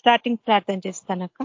Starting ప్రార్థన చేస్తానక్క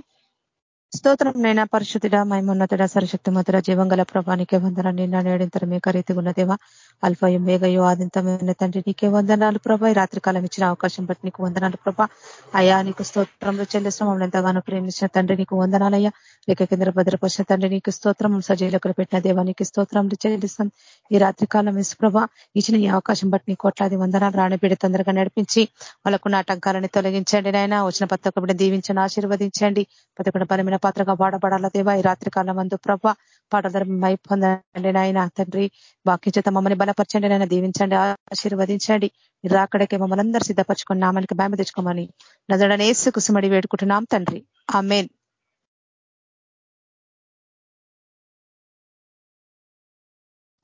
స్తోత్రం నైనా పరిశుద్ధుడ మైమున్నతుడ సరశక్తి మధుర జీవంగల ప్రభానికి వందన నిన్న నేడింతరం మేక ఉన్నదేవా. అల్ఫయం వేగయో ఆదింతమైన తండ్రి నీకే వందనాలు ప్రభా. ఈ రాత్రికాలం ఇచ్చిన అవకాశం బట్టి నీకు వందనాలు ప్రభా. అయా నీకు స్తోత్రంలో చెల్లిస్తాం మమ్మల్ని ఎంతగానో ప్రేమించిన తండ్రి నీకు వందనాలయ్యా. లేక కింద భద్రపరిచిన తండ్రి నీకు స్తోత్రం. సజీలకులు పెట్టిన దేవానికి స్తోత్రంలో చెల్లిస్తాం ఈ రాత్రికాలం ఇసు ప్రభా ఇచ్చిన ఈ అవకాశం బట్టి నీ కోట్లాది వందనాలు రాణిపీడి తొందరగా నడిపించి వాళ్ళకున్న ఆటంకాలని తొలగించండి నాయన. వచ్చిన పత్రిక దీవించండి ఆశీర్వదించండి. పదకొండు పరమైన పాత్రగా వాడబడాల దేవా. ఈ రాత్రికాలం అందు మందు ప్రభ పాటల మై పొందండి నాయన. తండ్రి వాక్యం చేత మమ్మల్ని బలపరచండి నాయన దీవించండి ఆశీర్వదించండి. రాకడకే మమ్మల్ని అందరూ సిద్ధపరచుకొని నామానికి భయమ తెచ్చుకోమని నజడనేసు కుసుమడి వేడుకుంటున్నాం తండ్రి. ఆ మెయిన్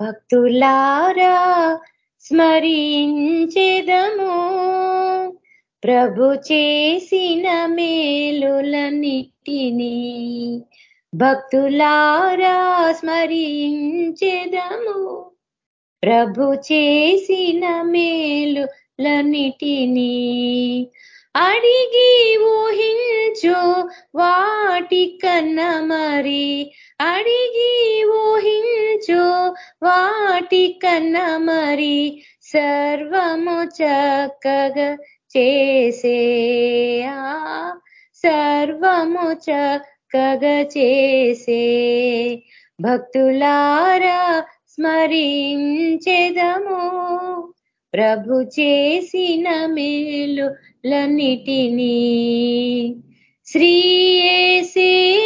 భక్తులారా స్మరించేదము. ప్రభు చేసిన మేలులన్నిటినీ భక్తులారా స్మరించెదము. ప్రభు చేసిన మేలులన్నిటినీ అడిగి ఊహించు వాటి కన్న మరి. అడిగి ఊహించు వాటి కన్న మరి. సర్వము చక్కగా చేసే సర్వము చక్కగా చేసే భక్తులారా స్మరించెదము. ప్రభు చేసిన మేలులన్నిటినీ శ్రీయేసే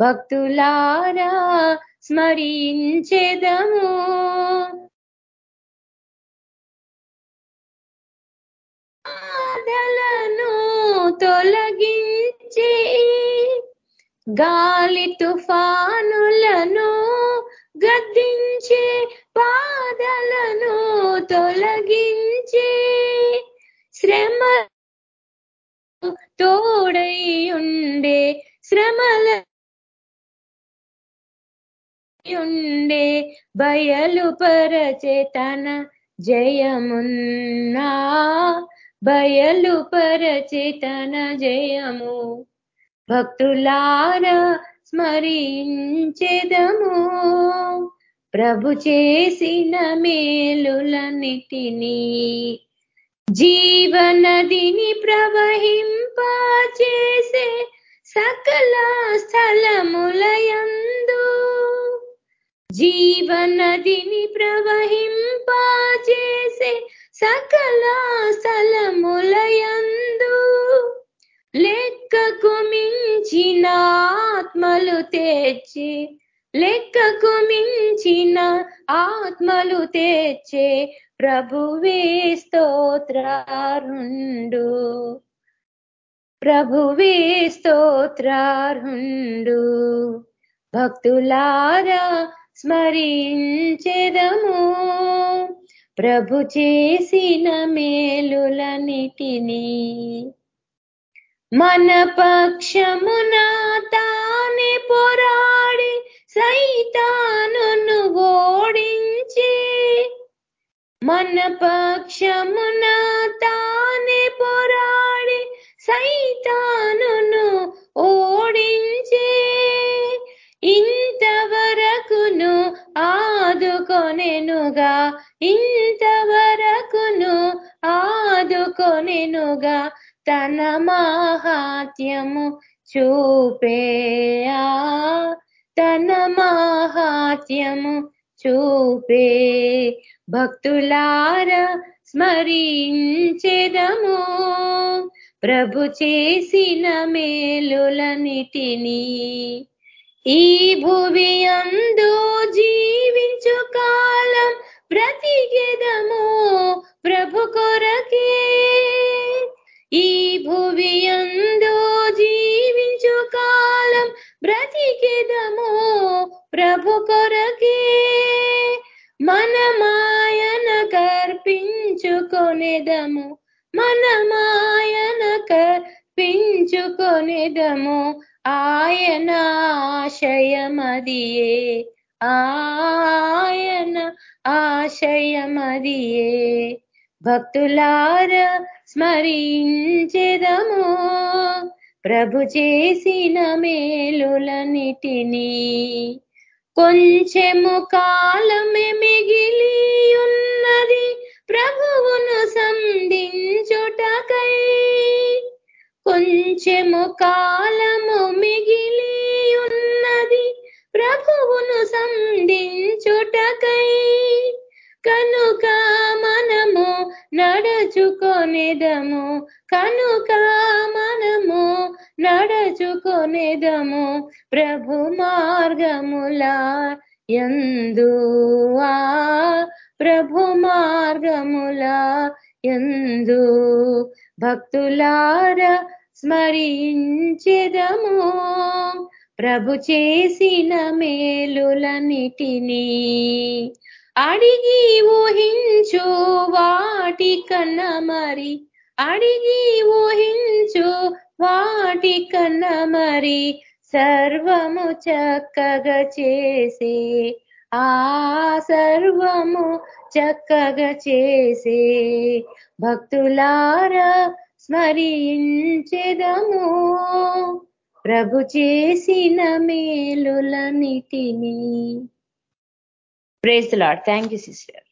భక్తులారా స్మరించెదము. ఆదలను తొలగించి గాలి తుఫానులను గద్దించి పాదలను తొలగించి శ్రమ తోడై ఉండే శ్రమల ఉండే బయలుపరచే తన జయమున్నా. బయలుపరచే తన జయము. భక్తులార స్మరించెదము. ప్రభు చేసిన మేలులన్నిటినీ జీవనదిని ప్రవహింప చేసే సకల స్థలములయందు జీవనదిని ప్రవహింపచేసే సకల స్థలములయందు లెక్కకు మించిన ఆత్మలు తెచ్చి లెక్కకు మించిన ఆత్మలు తెచ్చే ప్రభువే స్తోత్రారుండు ప్రభువే స్తోత్రారుండు భక్తులారా స్మరించెదము. ప్రభు చేసిన మేలులనిటిని మన పక్షమున తానే పోరాడి సైతాను ఓడించి మన పక్షమున తానే పోరాడి సైతాను ఓడించి ఆదుకొనెనుగా ఇంతవరకును ఆదుకొనెనుగా తన మాహాత్యము చూపే తన మాహాత్యము చూపే భక్తులార స్మరించెదము. ప్రభు చేసిన మేలులనిటిని ఈ భువి అందు జీవించు కాలం బ్రతికెదము ప్రభు కొరకే. ఈ భువి ఎందో జీవించు కాలం బ్రతికెదము ప్రభు కొరకే. మనమాయన కర్పించుకొనేదము మన కర్పించుకొనేదము ఆయన ఆశయమదియే. ఆయన ఆశయమదియే. భక్తులార స్మరించెదము. ప్రభు చేసిన మేలులన్నిటినీ కొంచెము కాలమే మిగిలి ఉన్నది ప్రభువును సంధించుటకై. కొంచెము కాలము మిగిలి ప్రభువును సంధించుటకై కనుక మనము నడచుకొనేదము కనుక మనము నడుచుకొనేదము ప్రభు మార్గముల ఎందువా ప్రభు మార్గముల ఎందు భక్తులార స్మరించెదము. ప్రభు చేసిన మేలులన్నిటినీ అడిగి ఊహించు వాటి కన్నా మరి. అడిగి ఊహించు వాటి కన్నా మరి. సర్వము చక్కగా చేసే ఆ సర్వము చక్కగా చేసే భక్తులారా స్మరించెదము. ప్రభు చేసిన మేలులన్నిటినీ praise Lord thank you sister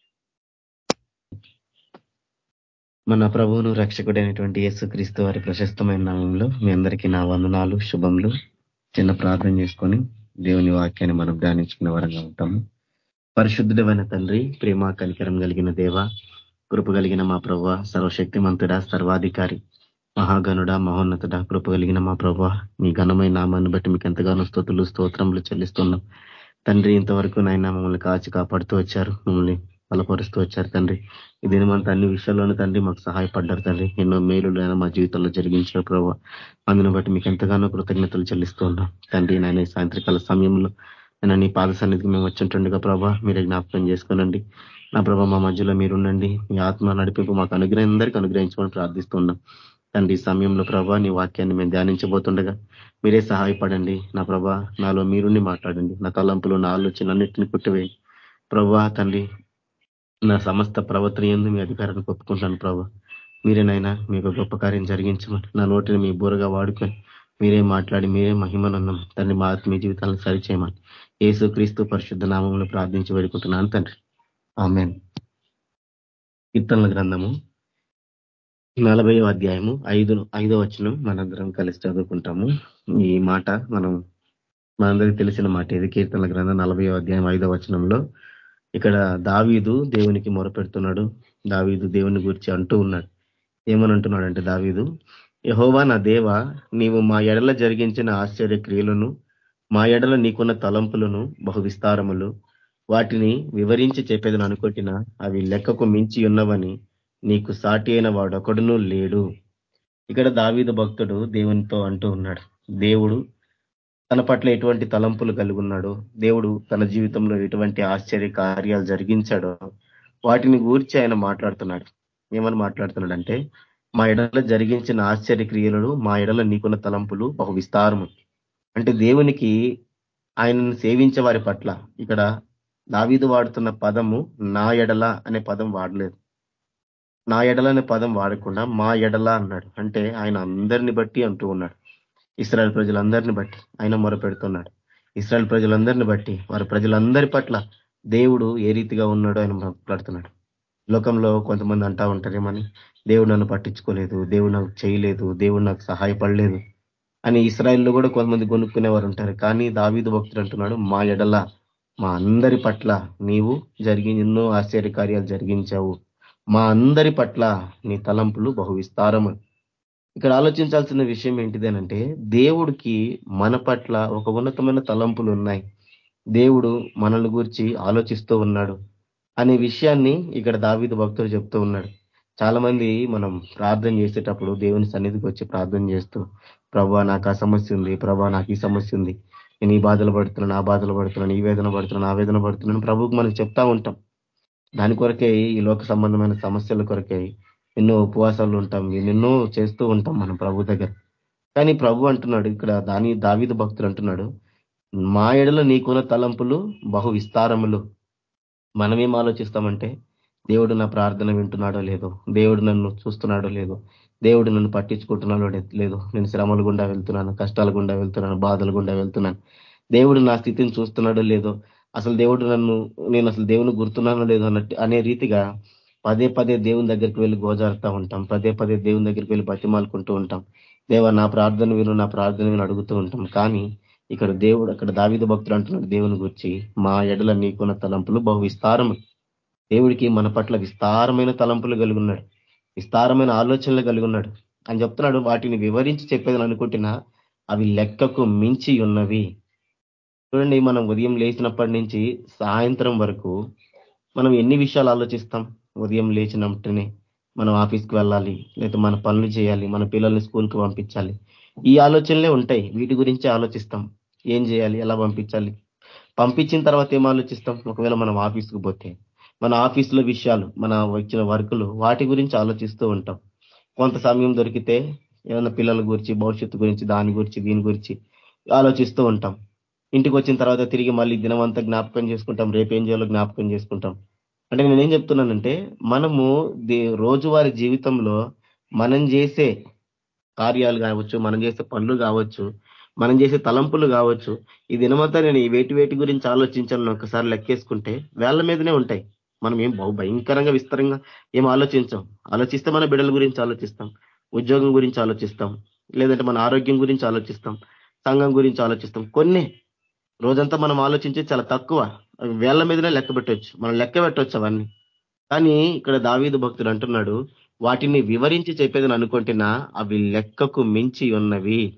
మన ప్రభువును రక్షకుడైనటువంటి యేసుక్రీస్తు వారి ప్రశస్తమైన నామంలో మీ అందరికీ నా వందనాలు శుభములు. చిన్న ప్రార్థన చేసుకొని దేవుని వాక్యాన్ని మనం ధ్యానించుకునే వరంగా ఉంటాము. పరిశుద్ధుడమైన తండ్రి ప్రేమ కనికరం కలిగిన దేవ కృప కలిగిన మా ప్రభు సర్వశక్తిమంతుడా సర్వాధికారి మహాగనుడ మహోన్నతుడ కృప కలిగిన మా ప్రభా మీ ఘనమైన నామాన్ని బట్టి మీకు ఎంతగానో స్థుతులు స్తోత్రములు చెల్లిస్తున్నాం. తండ్రి ఇంతవరకు నాయన మమ్మల్ని కాచి కాపాడుతూ వచ్చారు మమ్మల్ని బలపరుస్తూ వచ్చారు తండ్రి. ఇది మనతో అన్ని విషయాల్లోనూ తండ్రి మాకు సహాయపడ్డారు తండ్రి. ఎన్నో మేలులైనా మా జీవితంలో జరిగించారు ప్రభావ అందుని బట్టి మీకు ఎంతగానో కృతజ్ఞతలు చెల్లిస్తూ ఉన్నాం. తండ్రి నాయన సాయంత్రకాల సమయంలో నేను నీ పాద సన్నిధికి మేము వచ్చింటుండగా ప్రభా మీరే జ్ఞాపకం చేసుకోనండి. నా ప్రభా మా మధ్యలో మీరుండండి. మీ ఆత్మ నడిపింపు మాకు అనుగ్రహం అందరికీ అనుగ్రహించమని ప్రార్థిస్తున్నాం తండ్రి సమయంలో ప్రభా నీ వాక్యాన్ని మేము ధ్యానించబోతుండగా మీరే సహాయపడండి. నా ప్రభా నాలో మీరుండి మాట్లాడండి. నా తలంపులు నా ఆలోచన అన్నింటిని కుట్టివేయి ప్రభా తండ్రి నా సమస్త ప్రవర్తన ఎందు మీ అధికారాన్ని ఒప్పుకుంటాను ప్రభా. మీరేనైనా మీకు గొప్ప కార్యం జరిగించమని నా నోటిని మీ బూరగా వాడుకొని మీరే మాట్లాడి మీరే మహిమనందం. తండ్రి మా ఆత్మీయ జీవితాలను సరిచేయమని ఏసు క్రీస్తు పరిశుద్ధ నామంలో ప్రార్థించి వేడుకుంటున్నాను తండ్రి. ఆమెన్. కీర్తనల గ్రంథము నలభై అధ్యాయము ఐదు ఐదో వచనం మనందరం కలిసి చదువుకుంటాము. ఈ మాట మనం మనందరికీ తెలిసిన మాట ఇది. కీర్తనల గ్రంథం నలభై అధ్యాయం ఐదో వచనంలో ఇక్కడ దావీదు దేవునికి మొరపెడుతున్నాడు. దావీదు దేవుని గురించి అంటూ ఉన్నాడు. ఏమని అంటున్నాడు అంటే దావీదు యహోవా నా దేవ నీవు మా ఎడల జరిగించిన ఆశ్చర్య క్రియలను మా ఎడల నీకున్న తలంపులను బహు విస్తారములు వాటిని వివరించి చెప్పేదని అనుకుంటున్నా అవి లెక్కకు మించి ఉన్నవని నీకు సాటి అయిన వాడొకడునూ లేడు. ఇక్కడ దావీద భక్తుడు దేవునితో అంటూ ఉన్నాడు. దేవుడు తన పట్ల ఎటువంటి తలంపులు కలిగి దేవుడు తన జీవితంలో ఎటువంటి ఆశ్చర్య కార్యాలు జరిగించాడో వాటిని గూర్చి ఆయన మాట్లాడుతున్నాడు. ఏమని మాట్లాడుతున్నాడు అంటే మా ఎడల జరిగించిన ఆశ్చర్య క్రియలను మా ఎడల నీకున్న తలంపులు బహు విస్తారము. అంటే దేవునికి ఆయనను సేవించే వారి పట్ల ఇక్కడ దావీదు వాడుతున్న పదము నా ఎడల అనే పదం వాడలేదు. నా ఎడల అనే పదం వాడకుండా మా ఎడల అన్నాడు. అంటే ఆయన అందరిని బట్టి అంటూ ఉన్నాడు. ఇస్రాయల్ ప్రజలందరిని బట్టి ఆయన మొరపెడుతున్నాడు. ఇస్రాయల్ ప్రజలందరిని బట్టి వారి ప్రజలందరి పట్ల దేవుడు ఏ రీతిగా ఉన్నాడో ఆయన మాట్లాడుతున్నాడు. లోకంలో కొంతమంది అంటా ఉంటారేమని దేవుడు నన్ను పట్టించుకోలేదు దేవుడు నాకు చేయలేదు దేవుడు నాకు సహాయపడలేదు అని ఇస్రాయల్లో కూడా కొంతమంది కొనుక్కునేవారు ఉంటారు. కానీ దావీదు భక్తుడు అంటున్నాడు మా ఎడల మా అందరి పట్ల నీవు జరిగి ఎన్నో ఆశ్చర్యకార్యాలు జరిగించావు. మా అందరి పట్ల నీ తలంపులు బహువిస్తారమని ఇక్కడ ఆలోచించాల్సిన విషయం ఏంటిదేనంటే దేవుడికి మన పట్ల ఒక ఉన్నతమైన తలంపులు ఉన్నాయి. దేవుడు మనల్ని గురించి ఆలోచిస్తూ ఉన్నాడు అనే విషయాన్ని ఇక్కడ దావిద భక్తులు చెప్తూ ఉన్నాడు. చాలా మంది మనం ప్రార్థన చేసేటప్పుడు దేవుని సన్నిధికి వచ్చి ప్రార్థన చేస్తూ ప్రభా నాకు ఆ సమస్య ఉంది. ప్రభా నాకు ఈ సమస్య ఉంది. నేను ఈ బాధలు పడుతున్నాను ఆ బాధలు పడుతున్నాను ఈ వేదన పడుతున్నాను ఆ వేదన పడుతున్నాను ప్రభుకి మనం చెప్తా ఉంటాం. దాని కొరకే ఈ లోక సంబంధమైన సమస్యల కొరకే ఎన్నో ఉపవాసాలు ఉంటాం ఎన్నెన్నో చేస్తూ ఉంటాం మనం ప్రభు దగ్గర. కానీ ప్రభు అంటున్నాడు ఇక్కడ దాని దావిద భక్తులు అంటున్నాడు మా ఎడలో నీకున్న తలంపులు బహు విస్తారములు. మనమేం ఆలోచిస్తామంటే దేవుడు నా ప్రార్థన వింటున్నాడో లేదో దేవుడు నన్ను చూస్తున్నాడో లేదో దేవుడు నన్ను పట్టించుకుంటున్నాడో లేదో నేను శ్రమల గుండా వెళ్తున్నాను కష్టాల గుండా వెళ్తున్నాను బాధల గుండా వెళ్తున్నాను. దేవుడు నా స్థితిని చూస్తున్నాడో లేదో అసలు దేవుడు నన్ను నేను అసలు దేవుని గుర్తున్నానో లేదో అన్నట్టు అనే రీతిగా పదే పదే దేవుని దగ్గరికి వెళ్ళి గోజారుతా ఉంటాం. పదే పదే దేవుని దగ్గరికి వెళ్ళి బతిమాలుకుంటూ ఉంటాం. దేవ నా ప్రార్థన విను నా ప్రార్థన విను అడుగుతూ ఉంటాం. కానీ ఇక్కడ దేవుడు అక్కడ దావిద భక్తులు అంటున్నాడు దేవుని గురించి మా ఎడల నీకున్న తలంపులు బహు విస్తారము దేవుడికి మన పట్ల విస్తారమైన తలంపులు కలిగి ఉన్నాడు. విస్తారమైన ఆలోచనలు కలిగి ఉన్నాడు. అని చెప్తున్నాడు. వాటిని వివరించి చెప్పేదని అనుకుంటున్నా అవి లెక్కకు మించి ఉన్నవి. చూడండి మనం ఉదయం లేచినప్పటి నుంచి సాయంత్రం వరకు మనం ఎన్ని విషయాలు ఆలోచిస్తాం? ఉదయం లేచినట్టునే మనం ఆఫీస్కి వెళ్ళాలి లేదా మన పనులు చేయాలి మన పిల్లల్ని స్కూల్కి పంపించాలి. ఈ ఆలోచనలే ఉంటాయి. వీటి గురించి ఆలోచిస్తాం. ఏం చేయాలి? ఎలా పంపించాలి? పంపించిన తర్వాత ఏం ఆలోచిస్తాం? ఒకవేళ మనం ఆఫీస్కి పోతే మన ఆఫీసులో విషయాలు మన వచ్చిన వర్కులు వాటి గురించి ఆలోచిస్తూ ఉంటాం. కొంత సమయం దొరికితే ఏమైనా పిల్లల గురించి భవిష్యత్తు గురించి దాని గురించి దీని గురించి ఆలోచిస్తూ ఉంటాం. ఇంటికి వచ్చిన తర్వాత తిరిగి మళ్ళీ దినమంతా జ్ఞాపకం చేసుకుంటాం రేపేం చేయాలో జ్ఞాపకం చేసుకుంటాం. అంటే నేనేం చెప్తున్నానంటే మనము రోజువారి జీవితంలో మనం చేసే కార్యాలు కావచ్చు మనం చేసే పనులు కావచ్చు మనం చేసే తలంపులు కావచ్చు ఈ దినమంతా నేను ఈ వేటి వేటి గురించి ఆలోచించాలని ఒకసారి లెక్కేసుకుంటే వేళ్ళ మీదనే ఉంటాయి. మనం ఏం భయంకరంగా విస్తారంగా ఏం ఆలోచించాం. ఆలోచిస్తే మన బిడ్డల గురించి ఆలోచిస్తాం ఉద్యోగం గురించి ఆలోచిస్తాం లేదంటే మన ఆరోగ్యం గురించి ఆలోచిస్తాం సంఘం గురించి ఆలోచిస్తాం. కొన్ని రోజంతా మనం ఆలోచించే చాలా తక్కువ. వేళ్ళ మీదనే లెక్క పెట్టవచ్చు మనం లెక్క పెట్టవచ్చు అవన్నీ. కానీ ఇక్కడ దావీదు భక్తుడు అంటున్నాడు వాటిని వివరించి చెప్పేదని అనుకుంటున్నా అవి లెక్కకు మించి ఉన్నవి.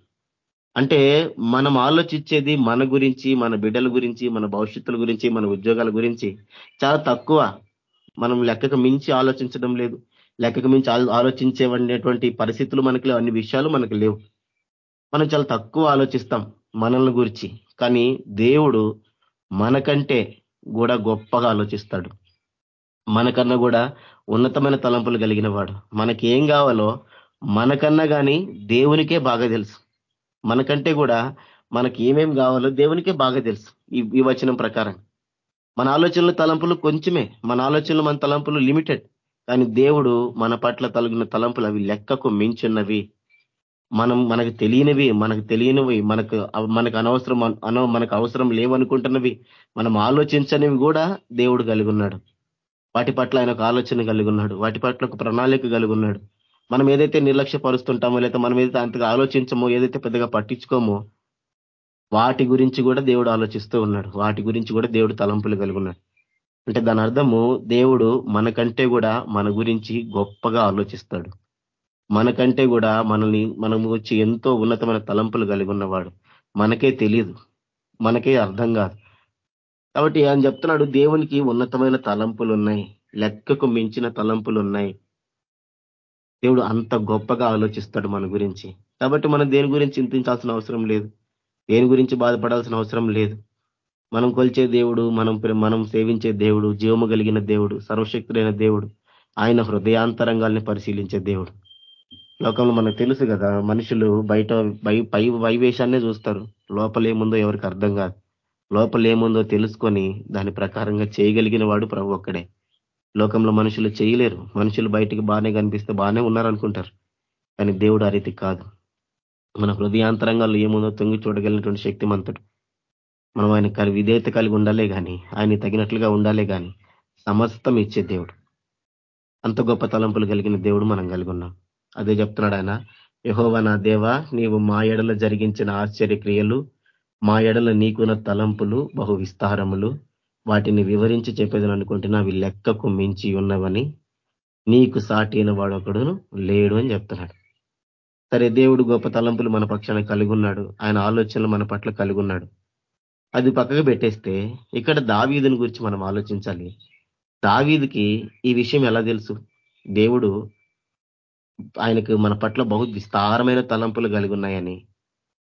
అంటే మనం ఆలోచించేది మన గురించి మన బిడ్డల గురించి మన భవిష్యత్తుల గురించి మన ఉద్యోగాల గురించి చాలా తక్కువ. మనం లెక్కకు మించి ఆలోచించడం లేదు. లెక్కకు మించి ఆలోచించేటువంటి పరిస్థితులు మనకి అన్ని విషయాలు మనకు లేవు. మనం చాలా తక్కువ ఆలోచిస్తాం. మనల్ని గురించి. కానీ దేవుడు మనకంటే కూడా గొప్పగా ఆలోచిస్తాడు. మనకన్నా కూడా ఉన్నతమైన తలంపులు కలిగిన వాడు. మనకి ఏం కావాలో మనకన్నా కానీ దేవునికే బాగా తెలుసు. మనకంటే కూడా మనకి ఏమేం కావాలో దేవునికే బాగా తెలుసు ఈ వచనం ప్రకారం. మన ఆలోచనలు తలంపులు కొంచెమే. మన ఆలోచనలు మన తలంపులు లిమిటెడ్ కానీ దేవుడు మన పట్ల తలిగిన తలంపులు అవి లెక్కకు మించున్నవి. మనం మనకు తెలియనివి మనకు తెలియనివి మనకు మనకు అనవసరం అన మనకు అవసరం లేవనుకుంటున్నవి మనం ఆలోచించనివి కూడా దేవుడు కలిగి ఉన్నాడు. వాటి పట్ల ఆయన ఒక ఆలోచన కలిగి ఉన్నాడు. వాటి పట్ల ఒక ప్రణాళిక కలిగి ఉన్నాడు. మనం ఏదైతే నిర్లక్ష్యపరుస్తుంటామో లేదా మనం ఏదైతే అంతగా ఆలోచించమో ఏదైతే పెద్దగా పట్టించుకోమో వాటి గురించి కూడా దేవుడు ఆలోచిస్తూ ఉన్నాడు. వాటి గురించి కూడా దేవుడు తలంపులు కలిగి ఉన్నాడు. అంటే దాని అర్థము దేవుడు మనకంటే కూడా మన గురించి గొప్పగా ఆలోచిస్తాడు. మనకంటే కూడా మనల్ని మనం వచ్చి ఎంతో ఉన్నతమైన తలంపులు కలిగి ఉన్నవాడు మనకే తెలియదు మనకే అర్థం కాదు. కాబట్టి ఆయన చెప్తున్నాడు దేవునికి ఉన్నతమైన తలంపులు ఉన్నాయి లెక్కకు మించిన తలంపులు ఉన్నాయి దేవుడు అంత గొప్పగా ఆలోచిస్తాడు మన గురించి. కాబట్టి మనం దేని గురించి చింతించాల్సిన అవసరం లేదు దేని గురించి బాధపడాల్సిన అవసరం లేదు. మనం కొలిచే దేవుడు మనం మనం సేవించే దేవుడు జీవము కలిగిన దేవుడు సర్వశక్తుడైన దేవుడు ఆయన హృదయాంతరంగాల్ని పరిశీలించే దేవుడు. లోకంలో మనకు తెలుసు కదా మనుషులు బయట పై వైవేషాన్నే చూస్తారు. లోపలేముందో ఎవరికి అర్థం కాదు. లోపలేముందో తెలుసుకొని దాని ప్రకారంగా చేయగలిగిన వాడు ప్రభు ఒక్కడే. లోకంలో మనుషులు చేయలేరు. మనుషులు బయటికి బాగానే కనిపిస్తే బాగానే ఉన్నారనుకుంటారు. కానీ దేవుడు ఆ రీతి కాదు. మన హృదయాంతరంగాల్లో ఏముందో తొంగి చూడగలిగినటువంటి శక్తి శక్తిమంతుడు మనం ఆయన విధేయత కలిగి ఉండాలే కానీ ఆయన తగినట్లుగా ఉండాలే కానీ సమస్తం ఇచ్చే దేవుడు. అంత గొప్ప తలంపులు కలిగిన దేవుడు మనం కలిగి ఉన్నాం. అదే చెప్తున్నాడు ఆయన యహోవ నా దేవ నీవు మా ఎడల జరిగించిన ఆశ్చర్య క్రియలు మా ఎడల నీకున్న తలంపులు బహు విస్తారములు వాటిని వివరించి చెప్పేదని అనుకుంటున్నా అవి లెక్కకు మించి ఉన్నవని నీకు సాటి వాడొకడును లేడు అని చెప్తున్నాడు. సరే దేవుడు గొప్ప తలంపులు మన పక్షాన కలిగి ఉన్నాడు ఆయన ఆలోచనలు మన పట్ల కలిగి ఉన్నాడు అది పక్కకు పెట్టేస్తే ఇక్కడ దావీదుని గురించి మనం ఆలోచించాలి. దావీదికి ఈ విషయం ఎలా తెలుసు? దేవుడు ఆయనకు మన పట్ల బహు విస్తారమైన తలంపులు కలిగి ఉన్నాయని.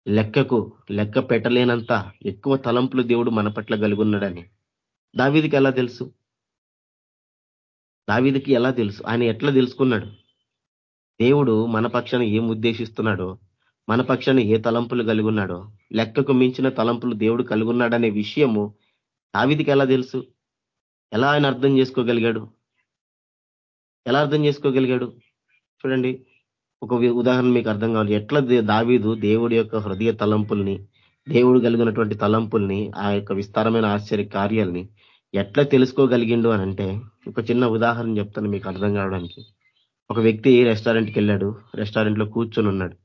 లెక్కకు లెక్క పెట్టలేనంత ఎక్కువ తలంపులు దేవుడు మన పట్ల కలిగి ఉన్నాడని. దావీదికి ఎలా తెలుసు? దావీదికి ఎలా తెలుసు? ఆయన ఎట్లా తెలుసుకున్నాడు? దేవుడు మన పక్షాన ఏం ఉద్దేశిస్తున్నాడో మన పక్షాన ఏ తలంపులు కలిగి ఉన్నాడో లెక్కకు మించిన తలంపులు దేవుడు కలిగి ఉన్నాడనే విషయము దావిదికి ఎలా తెలుసు? ఎలా ఆయన అర్థం చేసుకోగలిగాడు? ఎలా అర్థం చేసుకోగలిగాడు? చూడండి ఒక ఉదాహరణ మీకు అర్థం కావాలి. ఎట్లా దావీదు దేవుడి యొక్క హృదయ తలంపుల్ని దేవుడు కలిగినటువంటి తలంపుల్ని ఆ యొక్క విస్తారమైన ఆశ్చర్య కార్యాలని ఎట్లా తెలుసుకోగలిగిండు అని అంటే ఒక చిన్న ఉదాహరణ చెప్తాను మీకు అర్థం కావడానికి. ఒక వ్యక్తి రెస్టారెంట్కి వెళ్ళాడు రెస్టారెంట్లో కూర్చొని ఉన్నాడు.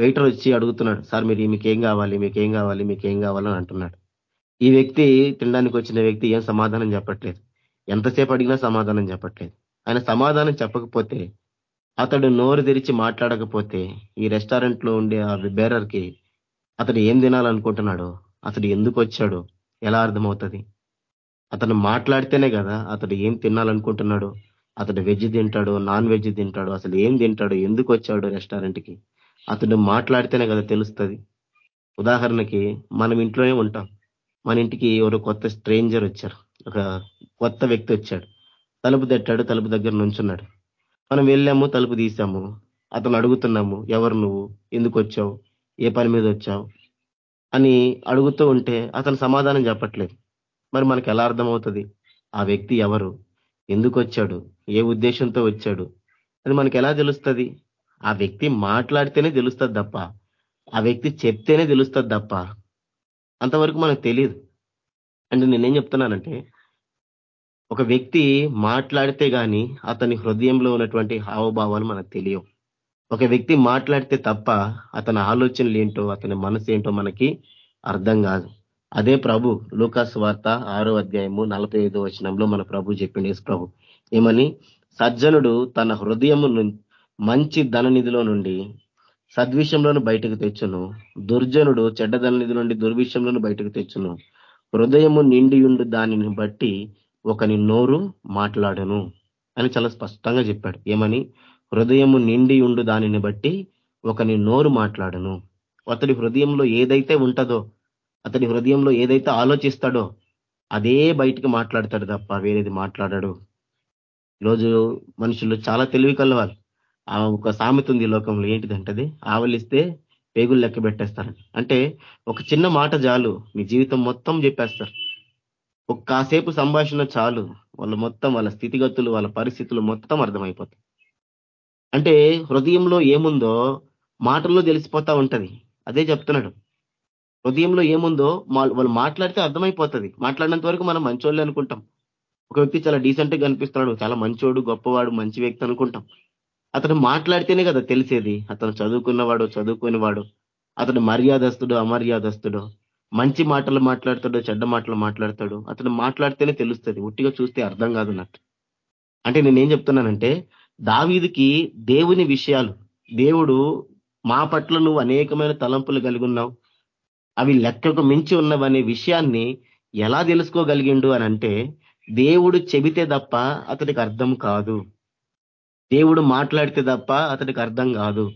వెయిటర్ వచ్చి అడుగుతున్నాడు సార్ మీరు మీకేం కావాలి మీకేం కావాలి మీకేం కావాలని అంటున్నాడు. ఈ వ్యక్తి తినడానికి వచ్చిన వ్యక్తి ఏం సమాధానం చెప్పట్లేదు. ఎంతసేపు అడిగినా సమాధానం చెప్పట్లేదు. ఆయన సమాధానం చెప్పకపోతే అతడు నోరు తెరిచి మాట్లాడకపోతే ఈ రెస్టారెంట్లో ఉండే ఆ బేరర్కి అతడు ఏం తినాలనుకుంటున్నాడో అతడు ఎందుకు వచ్చాడో ఎలా అర్థమవుతుంది? అతను మాట్లాడితేనే కదా అతడు ఏం తినాలనుకుంటున్నాడు అతడు వెజ్ తింటాడు నాన్ వెజ్ తింటాడు అసలు ఏం తింటాడు ఎందుకు వచ్చాడు రెస్టారెంట్కి అతడు మాట్లాడితేనే కదా తెలుస్తుంది. ఉదాహరణకి మనం ఇంట్లోనే ఉంటాం. మన ఇంటికి ఎవరు కొత్త స్ట్రేంజర్ వచ్చారు. ఒక కొత్త వ్యక్తి వచ్చాడు. తలుపు తట్టాడు తలుపు దగ్గర నుంచున్నాడు. మనం వెళ్ళాము తలుపు తీసాము అతను అడుగుతున్నాము ఎవరు నువ్వు? ఎందుకు వచ్చావు? ఏ పని మీద వచ్చావు? అని అడుగుతూ ఉంటే అతను సమాధానం చెప్పట్లేదు. మరి మనకు ఎలా అర్థమవుతుంది? ఆ వ్యక్తి ఎవరు? ఎందుకు వచ్చాడు? ఏ ఉద్దేశంతో వచ్చాడు? అది మనకు ఎలా తెలుస్తుంది? ఆ వ్యక్తి మాట్లాడితేనే తెలుస్తుంది తప్ప ఆ వ్యక్తి చెప్తేనే తెలుస్తుంది తప్ప అంతవరకు మనకు తెలియదు అంటే నేనేం చెప్తున్నానంటే ఒక వ్యక్తి మాట్లాడితే గాని అతని హృదయంలో ఉన్నటువంటి హావభావాలు మనకు తెలియవు. ఒక వ్యక్తి మాట్లాడితే తప్ప అతని ఆలోచనలు ఏంటో అతని మనసు ఏంటో మనకి అర్థం కాదు. అదే ప్రభు లూకాస్ వార్త ఆరో అధ్యాయము నలభై ఐదో వచనంలో మన ప్రభు చెప్పిండే ప్రభు. ఏమని? సజ్జనుడు తన హృదయము మంచి ధననిధిలో నుండి సద్విషయంలోను బయటకు తెచ్చును. దుర్జనుడు చెడ్డ ధననిధి నుండి దుర్విషయంలోను బయటకు తెచ్చును. హృదయము నిండియుండు దానిని బట్టి ఒకని నోరు మాట్లాడను అని చాలా స్పష్టంగా చెప్పాడు. ఏమని? హృదయము నిండి ఉండు దానిని బట్టి ఒకని నోరు మాట్లాడను. అతడి హృదయంలో ఏదైతే ఉంటుందో అతడి హృదయంలో ఏదైతే ఆలోచిస్తాడో అదే బయటికి మాట్లాడతాడు తప్ప వేరేది మాట్లాడాడు. ఈరోజు మనుషులు చాలా తెలివి కలవాలి ఆ ఒక సామెత ఉంది లోకంలో. ఏంటిదంటది ఆవలిస్తే పేగులు లెక్క పెట్టేస్తారని అంటే ఒక చిన్న మాట చాలు. మీ జీవితం మొత్తం చెప్పేస్తారు. ఒక కాసేపు సంభాషణ చాలు. వాళ్ళ మొత్తం వాళ్ళ స్థితిగతులు వాళ్ళ పరిస్థితులు మొత్తం అర్థమైపోతాయి. అంటే హృదయంలో ఏముందో మాటల్లో తెలిసిపోతా ఉంటది. అదే చెప్తున్నాడు. హృదయంలో ఏముందో వాళ్ళు మాట్లాడితే అర్థమైపోతుంది. మాట్లాడినంత వరకు మనం మంచోళ్ళే అనుకుంటాం. ఒక వ్యక్తి చాలా డీసెంట్గా కనిపిస్తున్నాడు. చాలా మంచోడు గొప్పవాడు మంచి వ్యక్తి అనుకుంటాం. అతను మాట్లాడితేనే కదా తెలిసేది. అతను చదువుకున్నవాడు చదువుకునేవాడు. అతడు మర్యాదస్తుడు అమర్యాదస్తుడు. మంచి మాటలు మాట్లాడతాడు చెడ్డ మాటలు మాట్లాడతాడు అతను మాట్లాడితేనే తెలుస్తుంది. ఉట్టిగా చూస్తే అర్థం కాదు అన్నట్టు అంటే నేనేం చెప్తున్నానంటే దావీదికి దేవుని విషయాలు దేవుడు మా పట్ల నువ్వు అనేకమైన తలంపులు కలిగి ఉన్నావు. అవి లెక్కకు మించి ఉన్నవనే విషయాన్ని ఎలా తెలుసుకోగలిగిండు అని అంటే దేవుడు చెబితే తప్ప అతడికి అర్థం కాదు. దేవుడు మాట్లాడితే తప్ప అతడికి అర్థం కాదు.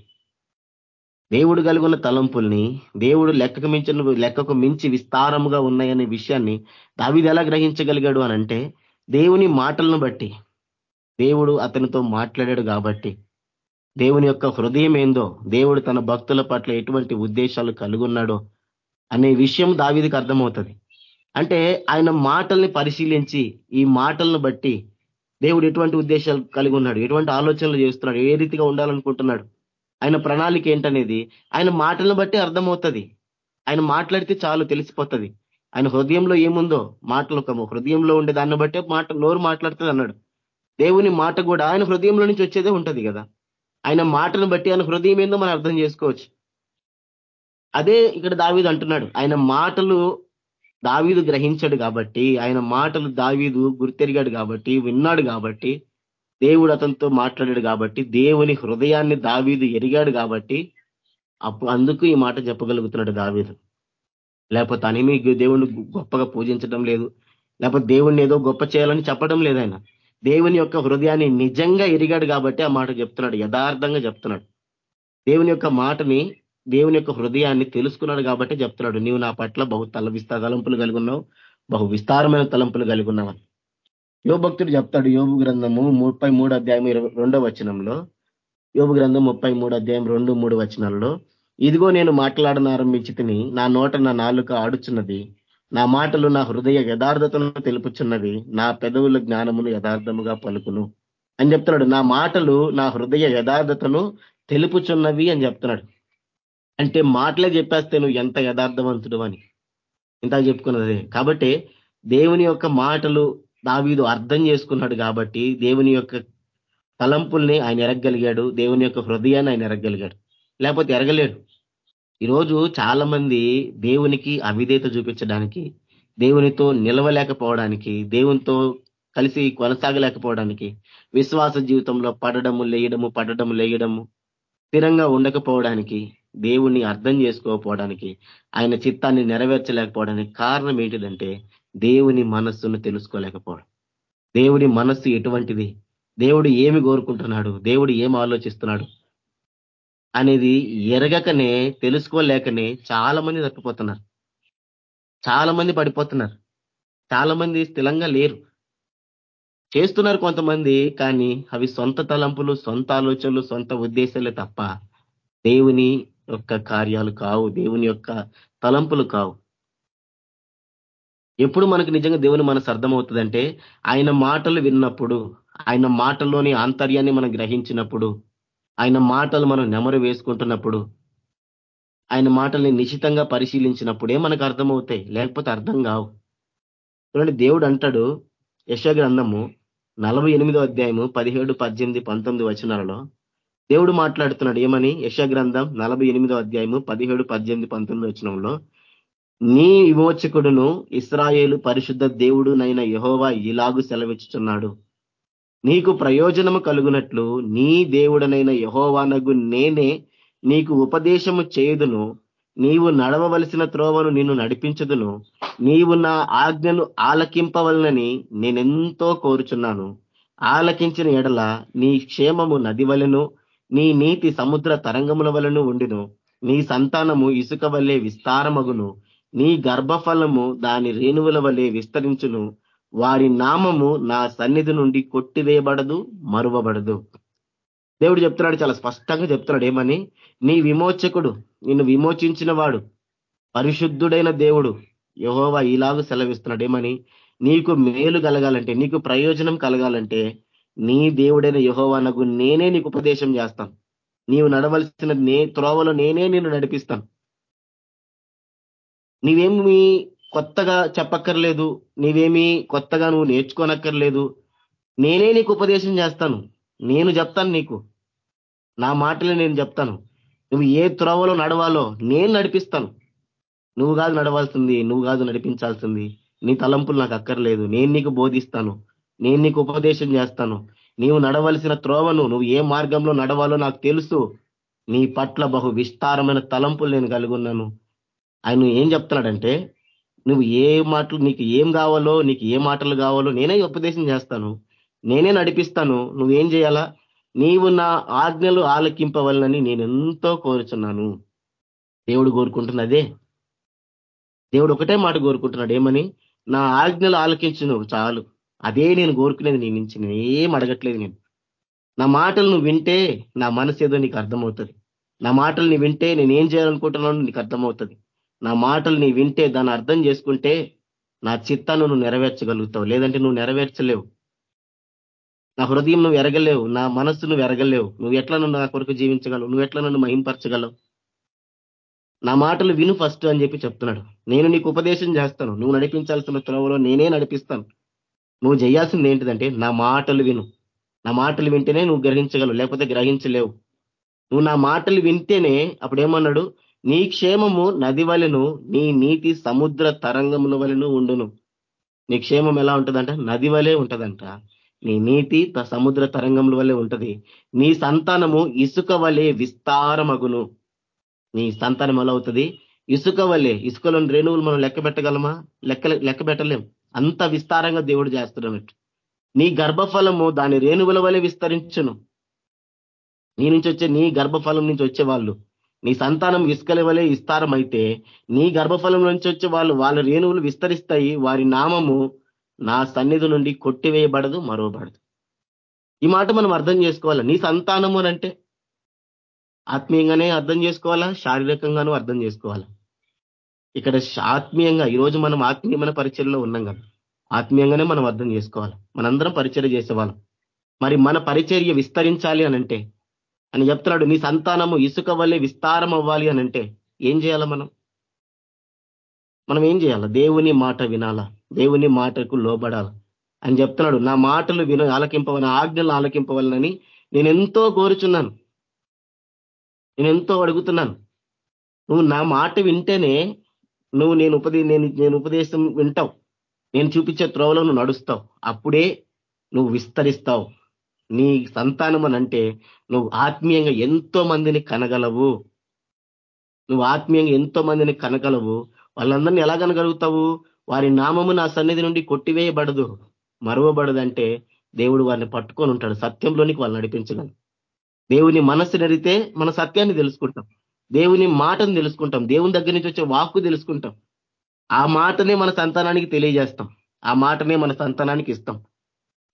దేవుడు కలిగిన తలంపుల్ని దేవుడు లెక్కకు మించిన లెక్కకు మించి విస్తారముగా ఉన్నాయనే విషయాన్ని దావిది ఎలా గ్రహించగలిగాడు అని అంటే దేవుని మాటలను బట్టి. దేవుడు అతనితో మాట్లాడాడు కాబట్టి. దేవుని యొక్క హృదయం ఏందో దేవుడు తన భక్తుల పట్ల ఎటువంటి ఉద్దేశాలు కలుగున్నాడో అనే విషయం దావిదికి అర్థమవుతుంది. అంటే ఆయన మాటల్ని పరిశీలించి ఈ మాటలను బట్టి దేవుడు ఎటువంటి ఉద్దేశాలు కలిగి ఉన్నాడు ఎటువంటి ఆలోచనలు చేస్తున్నాడు ఏ రీతిగా ఉండాలనుకుంటున్నాడు. ఆయన ప్రణాళిక ఏంటనేది? ఆయన మాటలను బట్టి అర్థమవుతుంది. ఆయన మాట్లాడితే చాలు తెలిసిపోతుంది. ఆయన హృదయంలో ఏముందో మాటలు ఒక హృదయంలో ఉండే దాన్ని బట్టే మాట నోరు మాట్లాడుతుంది అన్నాడు. దేవుని మాట కూడా ఆయన హృదయంలో నుంచి వచ్చేదే ఉంటది కదా. ఆయన మాటను బట్టి ఆయన హృదయం ఏందో మనం అర్థం చేసుకోవచ్చు. అదే ఇక్కడ దావీదు అంటున్నాడు. ఆయన మాటలు దావీదు గ్రహించాడు కాబట్టి ఆయన మాటలు దావీదు గుర్తెరిగాడు కాబట్టి విన్నాడు కాబట్టి దేవుడు అతనితో మాట్లాడాడు కాబట్టి దేవుని హృదయాన్ని దావీదు ఎరిగాడు కాబట్టి అప్పుడు అందుకు ఈ మాట చెప్పగలుగుతున్నాడు దావీదు. లేకపోతే అనిమి దేవుణ్ణి గొప్పగా పూజించడం లేదు. లేకపోతే దేవుణ్ణి ఏదో గొప్ప చేయాలని చెప్పడం లేదు ఆయన. దేవుని యొక్క హృదయాన్ని నిజంగా ఎరిగాడు కాబట్టి ఆ మాట చెప్తున్నాడు యథార్థంగా చెప్తున్నాడు. దేవుని యొక్క మాటని దేవుని యొక్క హృదయాన్ని తెలుసుకున్నాడు కాబట్టి చెప్తున్నాడు నీవు నా పట్ల బహు తల విస్తా తలంపులు కలిగి ఉన్నావు బహు విస్తారమైన తలంపులు కలిగి ఉన్నావని. యోభక్తుడు చెప్తాడు యోగు గ్రంథము ముప్పై మూడు అధ్యాయం రెండో వచనంలో. యోగ గ్రంథం ముప్పై మూడు అధ్యాయం రెండు మూడు వచనాల్లో ఇదిగో నేను మాట్లాడనారంభించి నా నోట నా నాలుక ఆడుచున్నది నా మాటలు నా హృదయ యథార్థతను తెలుపుచున్నవి నా పెదవుల జ్ఞానమును యథార్థముగా పలుకును. అని చెప్తున్నాడు. నా మాటలు నా హృదయ యథార్థతను తెలుపుచున్నవి అని చెప్తున్నాడు. అంటే మాటలే చెప్పేస్తే నువ్వు ఎంత యథార్థవంతుడు అని. ఇంత చెప్పుకున్నది కాబట్టి దేవుని యొక్క మాటలు దావీదు అర్థం చేసుకున్నాడు కాబట్టి దేవుని యొక్క తలంపుల్ని ఆయన ఎరగగలిగాడు దేవుని యొక్క హృదయాన్ని ఆయన ఎరగగలిగాడు లేకపోతే ఎరగలేడు. ఈరోజు చాలా మంది దేవునికి అవిధేత చూపించడానికి దేవునితో నిలవలేకపోవడానికి దేవునితో కలిసి కొనసాగలేకపోవడానికి విశ్వాస జీవితంలో పడడము లేయడము పడడము లేయడము స్థిరంగా ఉండకపోవడానికి దేవుణ్ణి అర్థం చేసుకోకపోవడానికి ఆయన చిత్తాన్ని నెరవేర్చలేకపోవడానికి కారణం ఏంటిదంటే దేవుని మనస్సును తెలుసుకోలేకపోవడం. దేవుడి మనస్సు ఎటువంటిది? దేవుడు ఏమి కోరుకుంటున్నాడు? దేవుడు ఏం ఆలోచిస్తున్నాడు? అనేది ఎరగకనే తెలుసుకోలేకనే చాలా మంది తప్పిపోతున్నారు. చాలా మంది పడిపోతున్నారు. చాలా మంది స్థిరంగా లేరు. చేస్తున్నారు కొంతమంది కానీ అవి సొంత తలంపులు సొంత ఆలోచనలు సొంత ఉద్దేశాలే తప్ప దేవుని యొక్క కార్యాలు కావు దేవుని యొక్క తలంపులు కావు. ఎప్పుడు మనకు నిజంగా దేవుని మనసు అర్థమవుతుందంటే ఆయన మాటలు విన్నప్పుడు ఆయన మాటల్లోని ఆంతర్యాన్ని మనం గ్రహించినప్పుడు ఆయన మాటలు మనం నెమరు వేసుకుంటున్నప్పుడు ఆయన మాటల్ని నిశితంగా పరిశీలించినప్పుడే మనకు అర్థమవుతాయి లేకపోతే అర్థం కావు. చూడండి దేవుడు అంటాడు యశగ్రంథము నలభై ఎనిమిదో అధ్యాయము పదిహేడు పద్దెనిమిది పంతొమ్మిది వచనాలలో దేవుడు మాట్లాడుతున్నాడు ఏమని? యశగ్రంథం నలభై ఎనిమిదో అధ్యాయము పదిహేడు పద్దెనిమిది పంతొమ్మిది వచనంలో నీ విమోచకుడును ఇస్రాయేలు పరిశుద్ధ దేవుడు నైన యహోవా ఇలాగు సెలవిచ్చుచున్నాడు. నీకు ప్రయోజనము కలుగునట్లు నీ దేవుడనైన యహోవానగు నేనే నీకు ఉపదేశము చేయుదును. నీవు నడవవలసిన త్రోవను నిన్ను నడిపించదును. నీవు నా ఆజ్ఞను ఆలకింపవలనని నేనెంతో కోరుచున్నాను. ఆలకించిన ఎడల నీ క్షేమము నది వలెను నీ నీతి సముద్ర తరంగముల వలను ఉండిను. నీ సంతానము ఇసుక వల్లే విస్తారమగును. నీ గర్భఫలము దాని రేణువుల వలె విస్తరించును. వారి నామము నా సన్నిధి నుండి కొట్టివేయబడదు మరువబడదు. దేవుడు చెప్తున్నాడు చాలా స్పష్టంగా చెప్తున్నాడు. ఏమని? నీ విమోచకుడు నిన్ను విమోచించిన వాడు పరిశుద్ధుడైన దేవుడు యహోవా ఇలాగ సెలవిస్తున్నాడు. ఏమని? నీకు మేలు కలగాలంటే నీకు ప్రయోజనం కలగాలంటే నీ దేవుడైన యహోవానకు నేనే నీకు ఉపదేశం చేస్తాను. నీవు నడవలసిన నే త్రోవలో నేనే నిన్ను నడిపిస్తాను. నీవేమి కొత్తగా చెప్పక్కర్లేదు నీవేమి కొత్తగా నువ్వు నేర్చుకోనక్కర్లేదు. నేనే నీకు ఉపదేశం చేస్తాను. నేను చెప్తాను నీకు. నా మాటలే నేను చెప్తాను. నువ్వు ఏ త్రోవలో నడవాలో నేను నడిపిస్తాను. నువ్వు కాదు నడవాల్సింది నువ్వు కాదు నడిపించాల్సింది. నీ తలంపులు నాకు అక్కర్లేదు. నేను నీకు బోధిస్తాను. నేను నీకు ఉపదేశం చేస్తాను. నీవు నడవలసిన త్రోవను నువ్వు ఏ మార్గంలో నడవాలో నాకు తెలుసు. నీ పట్ల బహు విస్తారమైన తలంపులు నేను కలిగి ఉన్నాను. ఆయన ఏం చెప్తున్నాడంటే నువ్వు ఏ మాటలు నీకు ఏం కావాలో నీకు ఏ మాటలు కావాలో నేనే ఉపదేశం చేస్తాను. నేనే నడిపిస్తాను. నువ్వేం చేయాలా? నీవు నా ఆజ్ఞలు ఆలకింపవలనని నేను ఎంతో కోరుచున్నాను. దేవుడు కోరుకుంటున్నదే దేవుడు ఒకటే మాట కోరుకుంటున్నాడు. ఏమని? నా ఆజ్ఞలు ఆలకించు చాలు. అదే నేను కోరుకునేది నీ నుంచి. నేను ఏం అడగట్లేదు నేను. నా మాటలు నువ్వు వింటే నా మనసు ఏదో నీకు అర్థమవుతుంది. నా మాటలు నీ వింటే నేనేం చేయాలనుకుంటున్నాను నీకు అర్థమవుతుంది. నా మాటలు నీ వింటే దాన్ని అర్థం చేసుకుంటే నా చిత్తాన్ని నువ్వు నెరవేర్చగలుగుతావు. లేదంటే నువ్వు నెరవేర్చలేవు. నా హృదయం నువ్వు ఎరగలేవు. నా మనస్సు నువ్వు ఎరగలేవు. నువ్వు ఎట్లా నన్ను నా కొరకు జీవించగలవు? నువ్వు ఎట్లా నన్ను మహింపరచగలవు? నా మాటలు విను ఫస్ట్ అని చెప్పి చెప్తున్నాడు. నేను నీకు ఉపదేశం చేస్తాను. నువ్వు నడిపించాల్సిన త్రోవలో నేనే నడిపిస్తాను. నువ్వు చేయాల్సింది ఏంటిదంటే నా మాటలు విను. నా మాటలు వింటేనే నువ్వు గ్రహించగలవు. లేకపోతే గ్రహించలేవు. నువ్వు నా మాటలు వింటేనే అప్పుడు ఏమన్నాడు నీ క్షేమము నది వలెను నీ నీతి సముద్ర తరంగముల వలెను ఉండును. నీ క్షేమం ఎలా ఉంటుందంట? నది వలె ఉంటదంట. నీ నీతి సముద్ర తరంగముల వలె ఉంటుంది. నీ సంతానము ఇసుక వలె విస్తారమగును. నీ సంతానం ఎలా అవుతుంది? ఇసుక వలె ఇసుకలోని రేణువులు మనం లెక్క పెట్టగలమా? లెక్క లెక్క పెట్టలేం. అంత విస్తారంగా దేవుడు చేస్తున్నట్టు నీ గర్భఫలము దాని రేణువుల వలె విస్తరించును. నీ నుంచి వచ్చే నీ గర్భఫలం నుంచి వచ్చే వాళ్ళు నీ సంతానం ఇసుకల వలె విస్తారమైతే నీ గర్భఫలం నుంచి వచ్చే వాళ్ళు వాళ్ళ రేణువులు విస్తరిస్తాయి వారి నామము నా సన్నిధి నుండి కొట్టివేయబడదు మరోబడదు ఈ మాట మనం అర్థం చేసుకోవాలా? నీ సంతానము అంటే? ఆత్మీయంగానే అర్థం చేసుకోవాలా? శారీరకంగానూ అర్థం చేసుకోవాలా? ఇక్కడ ఆత్మీయంగా ఈరోజు మనం ఆత్మీయమైన పరిచయలో ఉన్నాం కదా. ఆత్మీయంగానే మనం అర్థం చేసుకోవాలి? మనందరం పరిచయం చేసేవాళ్ళం. మరి మన పరిచర్య విస్తరించాలి అనంటే అని చెప్తున్నాడు. నీ సంతానము ఇసుక వల్లే విస్తారం అవ్వాలి అంటే ఏం చేయాలా మనం? మనం ఏం చేయాలా? దేవుని మాట వినాలా? దేవుని మాటకు లోబడాల? అని చెప్తున్నాడు. నా మాటలు విన ఆలకింపవని ఆజ్ఞలు ఆలకింపవాలని నేను ఎంతో కోరుచున్నాను. నేను ఎంతో అడుగుతున్నాను. నువ్వు నా మాట వింటేనే నువ్వు నేను ఉపదే నేను నేను ఉపదేశం వింటావు. నేను చూపించే త్రోవలో నువ్వు నడుస్తావు. అప్పుడే నువ్వు విస్తరిస్తావు. నీ సంతానం అంటే నువ్వు ఆత్మీయంగా ఎంతో మందిని కనగలవు. నువ్వు ఆత్మీయంగా ఎంతో మందిని కనగలవు. వాళ్ళందరినీ ఎలా కనగలుగుతావు? వారి నామము నా సన్నిధి నుండి కొట్టివేయబడదు. మరువబడదంటే దేవుడు వారిని పట్టుకొని ఉంటాడు. సత్యంలోనికి వాళ్ళు నడిపించగలరు దేవుని మనస్సు నడితే మన సత్యాన్ని తెలుసుకుంటాం. దేవుని మాటను తెలుసుకుంటాం. దేవుని దగ్గర నుంచి వచ్చే వాక్కు తెలుసుకుంటాం. ఆ మాటనే మన సంతానానికి తెలియజేస్తాం. ఆ మాటనే మన సంతానానికి ఇస్తాం.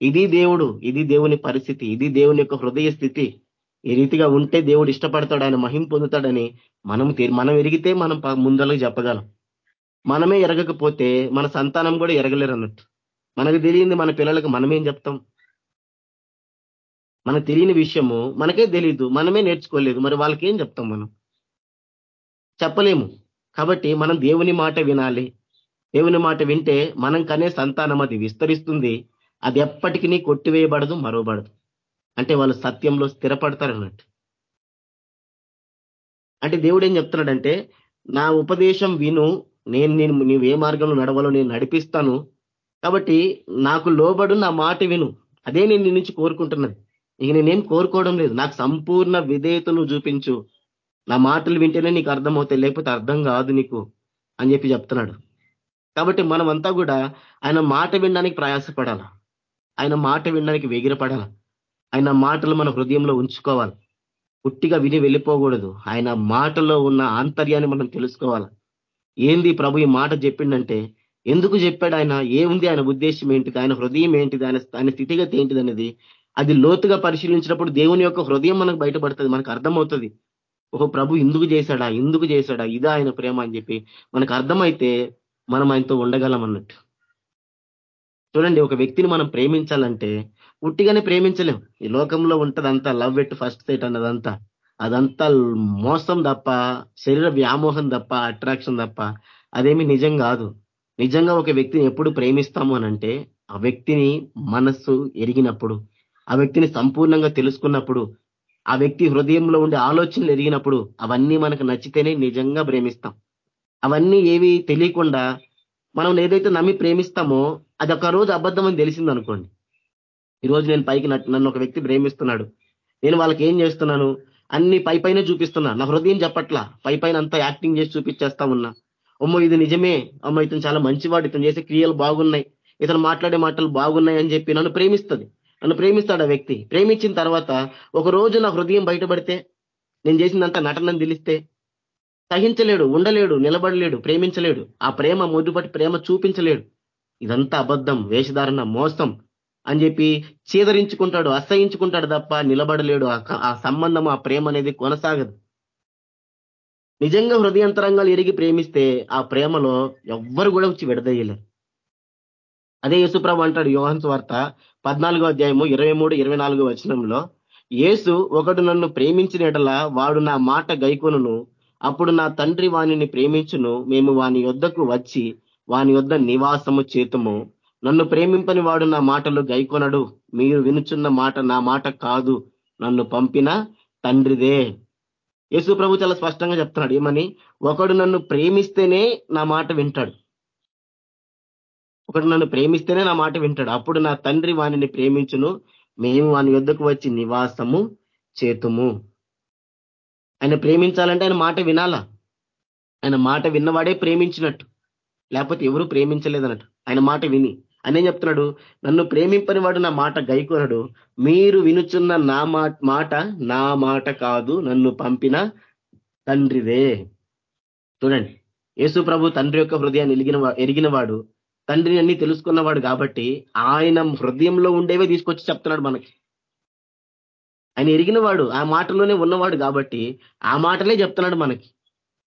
ఇది దేవుడు ఇది దేవుని పరిస్థితి ఇది దేవుని యొక్క హృదయ స్థితి. ఈ రీతిగా ఉంటే దేవుడు ఇష్టపడతాడు ఆయన మహిం పొందుతాడని మనం మనం ఎరిగితే మనం ముందలకు చెప్పగలం. మనమే ఎరగకపోతే మన సంతానం కూడా ఎరగలేరు అన్నట్టు మనకు తెలియంది మన పిల్లలకు మనమేం చెప్తాం? మనకు తెలియని విషయము మనకే తెలియదు మనమే నేర్చుకోలేదు మరి వాళ్ళకి ఏం చెప్తాం మనం? చెప్పలేము. కాబట్టి మనం దేవుని మాట వినాలి. దేవుని మాట వింటే మనం కనే సంతానం అది విస్తరిస్తుంది. అది ఎప్పటికీ కొట్టివేయబడదు మరోబడదు అంటే వాళ్ళు సత్యంలో స్థిరపడతారు అన్నట్టు అంటే దేవుడు ఏం చెప్తున్నాడంటే నా ఉపదేశం విను నేను నేను నువ్వు ఏ మార్గంలో నడవాలో నేను నడిపిస్తాను కాబట్టి నాకు లోబడు నా మాట విను. అదే నేను నీ నుంచి కోరుకుంటున్నది. ఇక నేనేం కోరుకోవడం లేదు. నాకు సంపూర్ణ విధేయతను చూపించు. నా మాటలు వింటేనే నీకు అర్థమవుతాయి లేకపోతే అర్థం కాదు నీకు అని చెప్పి చెప్తున్నాడు. కాబట్టి మనమంతా కూడా ఆయన మాట వినడానికి ప్రయాసపడాలా? ఆయన మాట వినడానికి వెగిరపడాల. ఆయన మాటలు మన హృదయంలో ఉంచుకోవాలి. పుట్టిగా విని వెళ్ళిపోకూడదు. ఆయన మాటలో ఉన్న ఆంతర్యాన్ని మనం తెలుసుకోవాలి. ఏంది ప్రభు ఈ మాట చెప్పిండంటే ఎందుకు చెప్పాడు ఆయన? ఏముంది ఆయన ఉద్దేశం ఏంటిది? ఆయన హృదయం ఏంటిది? ఆయన ఆయన స్థితిగతి ఏంటిది అనేది అది లోతుగా పరిశీలించినప్పుడు దేవుని యొక్క హృదయం మనకు బయటపడుతుంది మనకు అర్థమవుతుంది. ఒక ప్రభు ఎందుకు చేశాడా? ఎందుకు చేశాడా? ఇదా ఆయన ప్రేమ అని చెప్పి మనకు అర్థమైతే మనం ఆయనతో ఉండగలం అన్నట్టు. చూడండి ఒక వ్యక్తిని మనం ప్రేమించాలంటే ఉట్టిగానే ప్రేమించలేం. ఈ లోకంలో ఉంటదంతా లవ్ ఎట్ ఫస్ట్ సైట్ అన్నదంతా. అదంతా మోసం తప్ప శరీర వ్యామోహం తప్ప అట్రాక్షన్ తప్ప అదేమి నిజం కాదు. నిజంగా ఒక వ్యక్తిని ఎప్పుడు ప్రేమిస్తాము అనంటే ఆ వ్యక్తిని మనస్సు ఎరిగినప్పుడు ఆ వ్యక్తిని సంపూర్ణంగా తెలుసుకున్నప్పుడు ఆ వ్యక్తి హృదయంలో ఉండే ఆలోచనలు ఎరిగినప్పుడు అవన్నీ మనకు నచ్చితేనే నిజంగా ప్రేమిస్తాం. అవన్నీ ఏవి తెలియకుండా మనం ఏదైతే నమ్మి ప్రేమిస్తామో అది ఒక రోజు అబద్ధం అని తెలిసింది అనుకోండి. ఈరోజు నేను పైకి నన్ను ఒక వ్యక్తి ప్రేమిస్తున్నాడు. నేను వాళ్ళకి ఏం చేస్తున్నాను? అన్ని పై పైన చూపిస్తున్నా. నా హృదయం చెప్పట్లా పై పైన అంతా యాక్టింగ్ చేసి చూపించేస్తా ఉన్నా. అమ్మో ఇది నిజమే. అమ్మ ఇతను చాలా మంచివాడు. ఇతను చేసే క్రియలు బాగున్నాయి. ఇతను మాట్లాడే మాటలు బాగున్నాయి అని చెప్పి నన్ను ప్రేమిస్తుంది. నన్ను ప్రేమిస్తాడు ఆ వ్యక్తి. ప్రేమించిన తర్వాత ఒక రోజు నా హృదయం బయటపడితే నేను చేసినంత నటనని తెలిస్తే సహించలేడు ఉండలేడు నిలబడలేడు ప్రేమించలేడు. ఆ ప్రేమ ముద్దుపట్టి ప్రేమ చూపించలేడు. ఇదంతా అబద్ధం వేషధారణ మోసం అని చెప్పి చీదరించుకుంటాడు అసహించుకుంటాడు తప్ప నిలబడలేడు. ఆ సంబంధం ఆ ప్రేమ అనేది కొనసాగదు. నిజంగా హృదయంతరంగాలు ఎరిగి ప్రేమిస్తే ఆ ప్రేమలో ఎవ్వరు కూడా వచ్చి విడదయ్యలేరు అదే యేసుప్రభు అంటాడు యోహన్స్ వార్త పద్నాలుగో అధ్యాయము ఇరవై మూడు ఇరవై నాలుగో వచనంలో యేసు ఒకడు నన్ను ప్రేమించినట్లా వాడు నా మాట గైకొను అప్పుడు నా తండ్రి వాణిని ప్రేమించును. మేము వాని యొద్దకు వచ్చి వాని యొద్ద నివాసము చేతుము. నన్ను ప్రేమింపని వాడు నా మాటలు గైకొనడు. మీరు వినుచున్న మాట నా మాట కాదు. నన్ను పంపిన తండ్రిదే. యేసు ప్రభు చాలా స్పష్టంగా చెప్తున్నాడు. ఏమని? ఒకడు నన్ను ప్రేమిస్తేనే నా మాట వింటాడు. ఒకడు నన్ను ప్రేమిస్తేనే నా మాట వింటాడు. అప్పుడు నా తండ్రి వాణిని ప్రేమించును. మేము వాని యుద్ధకు వచ్చి నివాసము చేతుము. ఆయన ప్రేమించాలంటే ఆయన మాట వినాలా? ఆయన మాట విన్నవాడే ప్రేమించినట్టు. లేకపోతే ఎవరు ప్రేమించలేదన్నట్టు. ఆయన మాట విని. ఆయన చెప్తున్నాడు? నన్ను ప్రేమింపని వాడు నా మాట గైకొనడు. మీరు వినుచున్న నా మాట నా మాట కాదు. నన్ను పంపిన తండ్రిదే చూడండి. యేసు ప్రభు తండ్రి యొక్క హృదయాన్ని ఎలిగిన ఎరిగిన వాడు తండ్రిని అన్ని తెలుసుకున్నవాడు కాబట్టి ఆయన హృదయంలో ఉండేవే తీసుకొచ్చి చెప్తున్నాడు మనకి. ఆయన ఎరిగిన వాడు ఆ మాటలోనే ఉన్నవాడు కాబట్టి ఆ మాటలే చెప్తున్నాడు మనకి.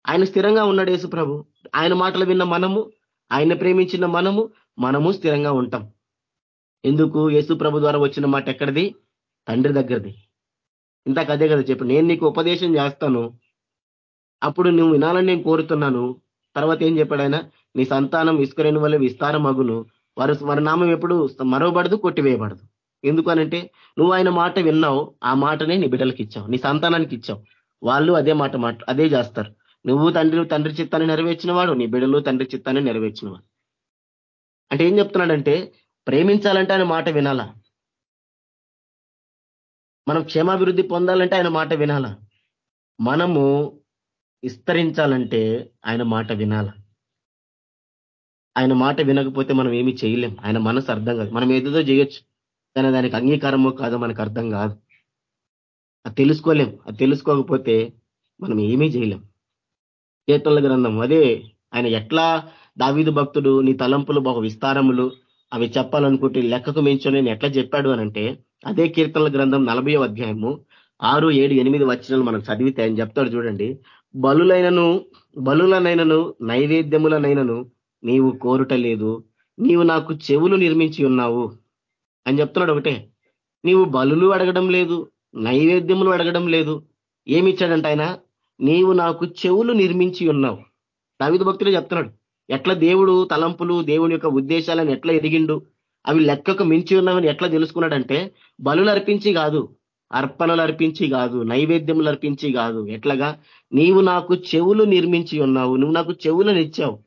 ఆయన స్థిరంగా ఉన్నాడు యేసు ప్రభు. ఆయన మాటలు విన్న మనము ఆయన ప్రేమించిన మనము మనము స్థిరంగా ఉంటాం. ఎందుకు? యేసు ప్రభు ద్వారా వచ్చిన మాట ఎక్కడిది? తండ్రి దగ్గరది. ఇంతకు అదే కదా చెప్పు నేను నీకు ఉపదేశం చేస్తాను. అప్పుడు నువ్వు వినాలని నేను కోరుతున్నాను. తర్వాత ఏం చెప్పాడు ఆయన? నీ సంతానం ఇసుకరేని వల్ల విస్తారం అగును వారు వారి నామం ఎప్పుడు మరవబడదు కొట్టివేయబడదు. ఎందుకనంటే నువ్వు ఆయన మాట విన్నావు ఆ మాటనే నీ బిడ్డలకి ఇచ్చావు నీ సంతానానికి ఇచ్చావు. వాళ్ళు అదే మాట మాట అదే చేస్తారు. నువ్వు తండ్రి తండ్రి చిత్తాన్ని నెరవేర్చిన వాడు నీ బిడ్డలు తండ్రి చిత్తాన్ని నెరవేర్చిన వాడు. అంటే ఏం చెప్తున్నాడంటే ప్రేమించాలంటే ఆయన మాట వినాలా? మనం క్షేమాభివృద్ధి పొందాలంటే ఆయన మాట వినాలా? మనము విస్తరించాలంటే ఆయన మాట వినాల? ఆయన మాట వినకపోతే మనం ఏమి చేయలేం. ఆయన మనసు అర్థం కాదు. మనం ఏదేదో చేయొచ్చు. కానీ దానికి అంగీకారమో కాదో మనకు అర్థం కాదు. అది తెలుసుకోలేం. అది తెలుసుకోకపోతే మనం ఏమీ చేయలేం. కీర్తనల గ్రంథం అదే. ఆయన ఎట్లా దావీదు భక్తుడు నీ తలంపులు బహు విస్తారములు అవి చెప్పాలనుకుంటే లెక్కకు మించు నేను ఎట్లా చెప్పాడు అనంటే అదే కీర్తనల గ్రంథం నలభై అధ్యాయము ఆరు ఏడు ఎనిమిది వచ్చినాలు మనం చదివితే ఆయన చెప్తాడు చూడండి. బలులైనను బలులనైనను నైవేద్యములనైనను నీవు కోరుట లేదు నీవు నాకు చెవులు నిర్మించి ఉన్నావు. అని చెప్తున్నాడు ఒకటే. నీవు బలులు అడగడం లేదు నైవేద్యములు అడగడం లేదు. ఏమిచ్చాడంట ఆయన? నీవు నాకు చెవులు నిర్మించి ఉన్నావు. దావిద భక్తులు చెప్తున్నాడు ఎట్లా దేవుడు తలంపులు దేవుని యొక్క ఉద్దేశాలను ఎట్లా ఎదిగిండు అవి లెక్కకు మించి ఉన్నామని ఎట్లా తెలుసుకున్నాడంటే బలులు అర్పించి కాదు అర్పణలు అర్పించి కాదు నైవేద్యములు అర్పించి కాదు. ఎట్లాగా? నీవు నాకు చెవులు నిర్మించి ఉన్నావు నువ్వు నాకు చెవులను ఇచ్చావు.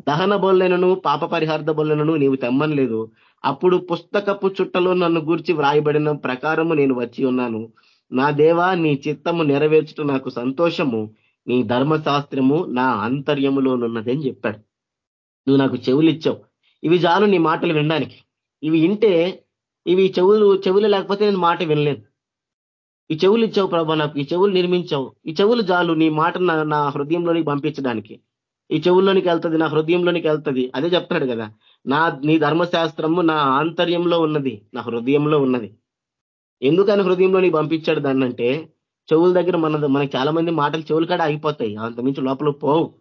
దహన బొల్లెనను పాప పరిహార్థ బొల్లెనను నీవు తెమ్మనలేదు. అప్పుడు పుస్తకపు చుట్టలో నన్ను గూర్చి వ్రాయబడిన ప్రకారము నేను వచ్చి ఉన్నాను. నా దేవా నీ చిత్తము నెరవేర్చుట నాకు సంతోషము. నీ ధర్మశాస్త్రము నా అంతర్యములోనున్నది అని చెప్పాడు. నువ్వు నాకు చెవులిచ్చావు. ఇవి చాలు నీ మాటలు వినడానికి. ఇవి వింటే ఇవి చెవులు చెవులు లేకపోతే నేను మాట వినలేదు ఈ చెవులు ఇచ్చావు ప్రభా నాకు ఈ చెవులు నిర్మించావు. ఈ చెవులు చాలు నీ మాట నా హృదయంలోనికి పంపించడానికి. ఈ చెవుల్లోనికి వెళ్తుంది నా హృదయంలోనికి వెళ్తుంది. అదే చెప్తున్నాడు కదా నా నీ ధర్మశాస్త్రము నా ఆంతర్యంలో ఉన్నది నా హృదయంలో ఉన్నది. ఎందుకని హృదయంలోనికి పంపించాడు దాన్ని అంటే చెవుల దగ్గర మన మనకి చాలా మంది మాటలు చెవులు కాడ ఆగిపోతాయి. అంతమించి లోపల పోవు.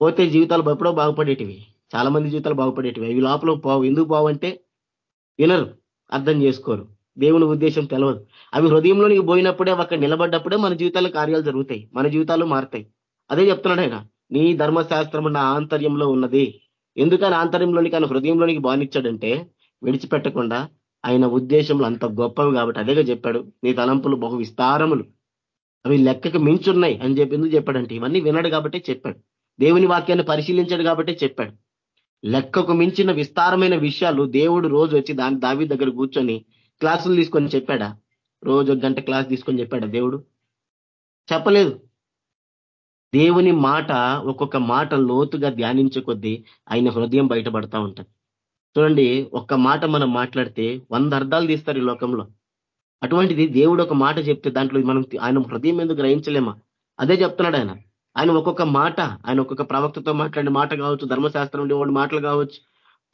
పోతే జీవితాలు ఎప్పుడో బాగుపడేటివి. చాలా మంది జీవితాలు బాగుపడేటివి. అవి లోపల పోవు. ఎందుకు పోవు అంటే వినరు అర్థం చేసుకోరు. దేవుని ఉద్దేశం తెలవదు. అవి హృదయంలోనికి పోయినప్పుడే అక్కడ నిలబడ్డప్పుడే మన జీవితాల కార్యాలు జరుగుతాయి. మన జీవితాలు మారుతాయి. అదే చెప్తున్నాడు ఆయన. నీ ధర్మశాస్త్రము నా ఆంతర్యంలో ఉన్నది. ఎందుకని ఆంతర్యంలోనికి ఆయన హృదయంలోనికి బానిచ్చాడంటే విడిచిపెట్టకుండా ఆయన ఉద్దేశంలో అంత గొప్పవి కాబట్టి అదేగా చెప్పాడు. నీ తలంపులు బహు విస్తారములు. అవి లెక్కకు మించున్నాయి అని చెప్పి ఎందుకు చెప్పాడంటే ఇవన్నీ వినడు కాబట్టి చెప్పాడు. దేవుని వాక్యాన్ని పరిశీలించాడు కాబట్టి చెప్పాడు. లెక్కకు మించిన విస్తారమైన విషయాలు దేవుడు రోజు వచ్చి దాని దావి దగ్గర కూర్చొని క్లాసులు తీసుకొని చెప్పాడా? రోజు ఒక గంట క్లాస్ తీసుకొని చెప్పాడా దేవుడు? చెప్పలేదు. దేవుని మాట ఒక్కొక్క మాట లోతుగా ధ్యానించే కొద్దీ ఆయన హృదయం బయటపడతా ఉంటుంది. చూడండి ఒక్క మాట మనం మాట్లాడితే వంద అర్థాలు తీస్తారు ఈ లోకంలో. అటువంటిది దేవుడు ఒక మాట చెప్తే దాంట్లో మనం ఆయన హృదయం ఎందుకు గ్రహించలేమా? అదే చెప్తున్నాడు ఆయన. ఆయన ఒక్కొక్క మాట ఆయన ఒక్కొక్క ప్రవక్తతో మాట్లాడిన మాట కావచ్చు ధర్మశాస్త్రం ఉండే మాటలు కావచ్చు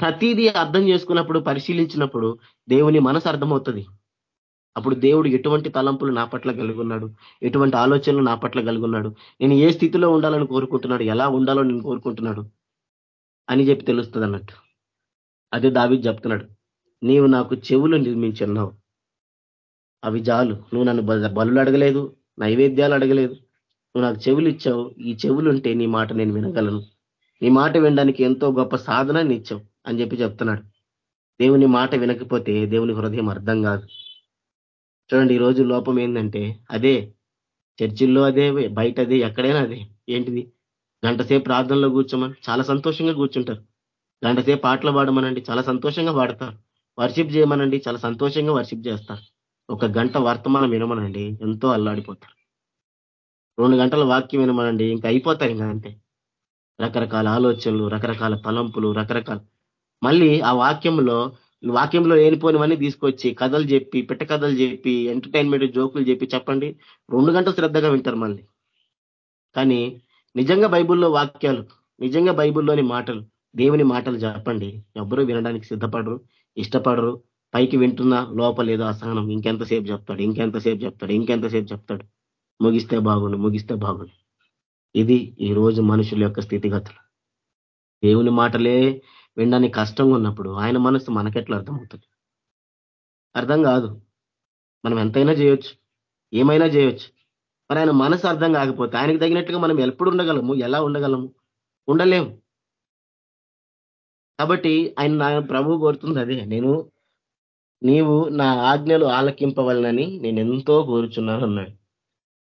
ప్రతిదీ అర్థం చేసుకున్నప్పుడు పరిశీలించినప్పుడు దేవుని మనసు అర్థమవుతుంది. అప్పుడు దేవుడు ఎటువంటి తలంపులు నా పట్ల కలుగున్నాడు? ఎటువంటి ఆలోచనలు నా పట్ల కలుగున్నాడు? నేను ఏ స్థితిలో ఉండాలని కోరుకుంటున్నాడు? ఎలా ఉండాలో నేను కోరుకుంటున్నాడు? అని చెప్పి తెలుస్తుంది అన్నట్టు. అదే దావి చెప్తున్నాడు. నీవు నాకు చెవులు నిర్మించున్నావు. అవి జాలు నువ్వు నన్ను బలు అడగలేదు నైవేద్యాలు అడగలేదు. నువ్వు నాకు చెవులు ఇచ్చావు. ఈ చెవులుంటే నీ మాట నేను వినగలను. నీ మాట వినడానికి ఎంతో గొప్ప సాధనాన్ని ఇచ్చావు అని చెప్పి చెప్తున్నాడు. దేవుని మాట వినకపోతే దేవుని హృదయం అర్థం కాదు. చూడండి ఈ రోజు లోపం ఏంటంటే అదే చర్చిల్లో అదే బయట అదే ఎక్కడైనా అదే. ఏంటిది? గంటసేపు ప్రార్థనలో కూర్చోమని చాలా సంతోషంగా కూర్చుంటారు. గంటసేపు పాటలు పాడమనండి చాలా సంతోషంగా పాడతారు. వర్షిప్ చేయమనండి చాలా సంతోషంగా వర్షిప్ చేస్తారు. ఒక గంట వర్తమానం వినమనండి ఎంతో అల్లాడిపోతారు. రెండు గంటల వాక్యం వినమనండి ఇంకా అయిపోతారు ఇంకా అంతే. రకరకాల ఆలోచనలు రకరకాల తలంపులు రకరకాల. మళ్ళీ ఆ వాక్యంలో వాక్యంలో లేనిపోనివన్నీ తీసుకొచ్చి కథలు చెప్పి పిట్ట కథలు చెప్పి ఎంటర్టైన్మెంట్ జోకులు చెప్పి చెప్పండి. రెండు గంటలు శ్రద్ధగా వింటారు మళ్ళీ. కానీ నిజంగా బైబుల్లో వాక్యాలు నిజంగా బైబుల్లోని మాటలు దేవుని మాటలు చెప్పండి. ఎవ్వరూ వినడానికి సిద్ధపడరు ఇష్టపడరు. పైకి వింటున్నా లోపలేదో అసహనం ఇంకెంతసేపు చెప్తాడు ఇంకెంతసేపు చెప్తాడు ఇంకెంతసేపు చెప్తాడు. ముగిస్తే బాగుండు ముగిస్తే బాగుండు. ఇది ఈ రోజు మనుషుల యొక్క స్థితిగతులు. దేవుని మాటలే వినడానికి కష్టంగా ఉన్నప్పుడు ఆయన మనసు మనకెట్లా అర్థమవుతుంది? అర్థం కాదు. మనం ఎంతైనా చేయొచ్చు. ఏమైనా చేయొచ్చు. మరి ఆయన మనసు అర్థం కాకపోతే ఆయనకు తగినట్టుగా మనం ఎప్పుడు ఉండగలము? ఎలా ఉండగలము? ఉండలేము కాబట్టి ఆయన నా ప్రభు కోరుతుంది అదే. నేను నీవు నా ఆజ్ఞలు ఆలకింపవలనని నేను ఎంతో కోరుచున్నాను అన్నాడు.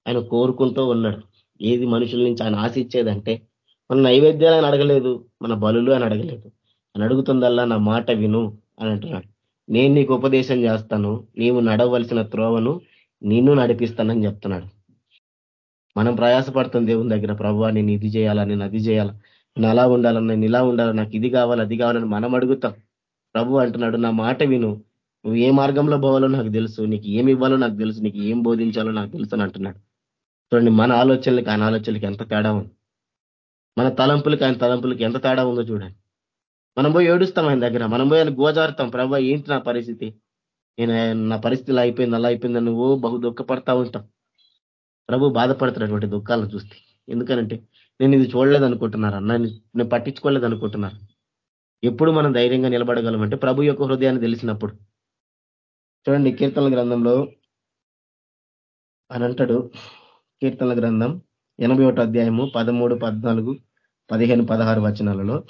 ఆయన కోరుకుంటూ ఉన్నాడు. ఏది మనుషుల నుంచి ఆయన ఆశించేదంటే మన నైవేద్యాలు అని అడగలేదు మన బలులు అని అడగలేదు. అని అడుగుతుందల్లా నా మాట విను అని అంటున్నాడు. నేను నీకు ఉపదేశం చేస్తాను నీవు నడవలసిన త్రోవను నిన్ను నడిపిస్తానని చెప్తున్నాడు. మనం ప్రయాసపడుతుంది దేవుని దగ్గర ప్రభు నేను ఇది చేయాలా నేను అది చేయాలా నేను అలా ఉండాలని నేను ఇలా ఉండాలి నాకు ఇది కావాలి అది కావాలని మనం అడుగుతాం. ప్రభు అంటున్నాడు నా మాట విను నువ్వు ఏ మార్గంలో పోవాలో నాకు తెలుసు నీకు ఏమి ఇవ్వాలో నాకు తెలుసు నీకు ఏం బోధించాలో నాకు తెలుసు అని అంటున్నాడు. చూడండి మన ఆలోచనలకు ఆయన ఆలోచనలకు ఎంత తేడా ఉంది? మన తలంపులకు ఆయన తలంపులకు ఎంత తేడా ఉందో చూడండి. మనం పోయి ఏడుస్తాం ఆయన దగ్గర. మనం పోయి ఆయన గోజారుతాం. ప్రభా ఏంటి నా పరిస్థితి? నేను నా పరిస్థితి ఇలా అయిపోయింది అలా అయిపోయింది నువ్వు బహు దుఃఖపడతా ఉంటాం. ప్రభు బాధపడుతున్నటువంటి దుఃఖాలను చూస్తే. ఎందుకనంటే నేను ఇది చూడలేదు అనుకుంటున్నారు అన్న నేను పట్టించుకోలేదు అనుకుంటున్నారు ఎప్పుడు మనం ధైర్యంగా నిలబడగలమంటే ప్రభు యొక్క హృదయాన్ని తెలిసినప్పుడు. చూడండి కీర్తన గ్రంథంలో అని అంటాడు. కీర్తన గ్రంథం ఎనభై అధ్యాయము పదమూడు పద్నాలుగు పదిహేను పదహారు వచనాలలో.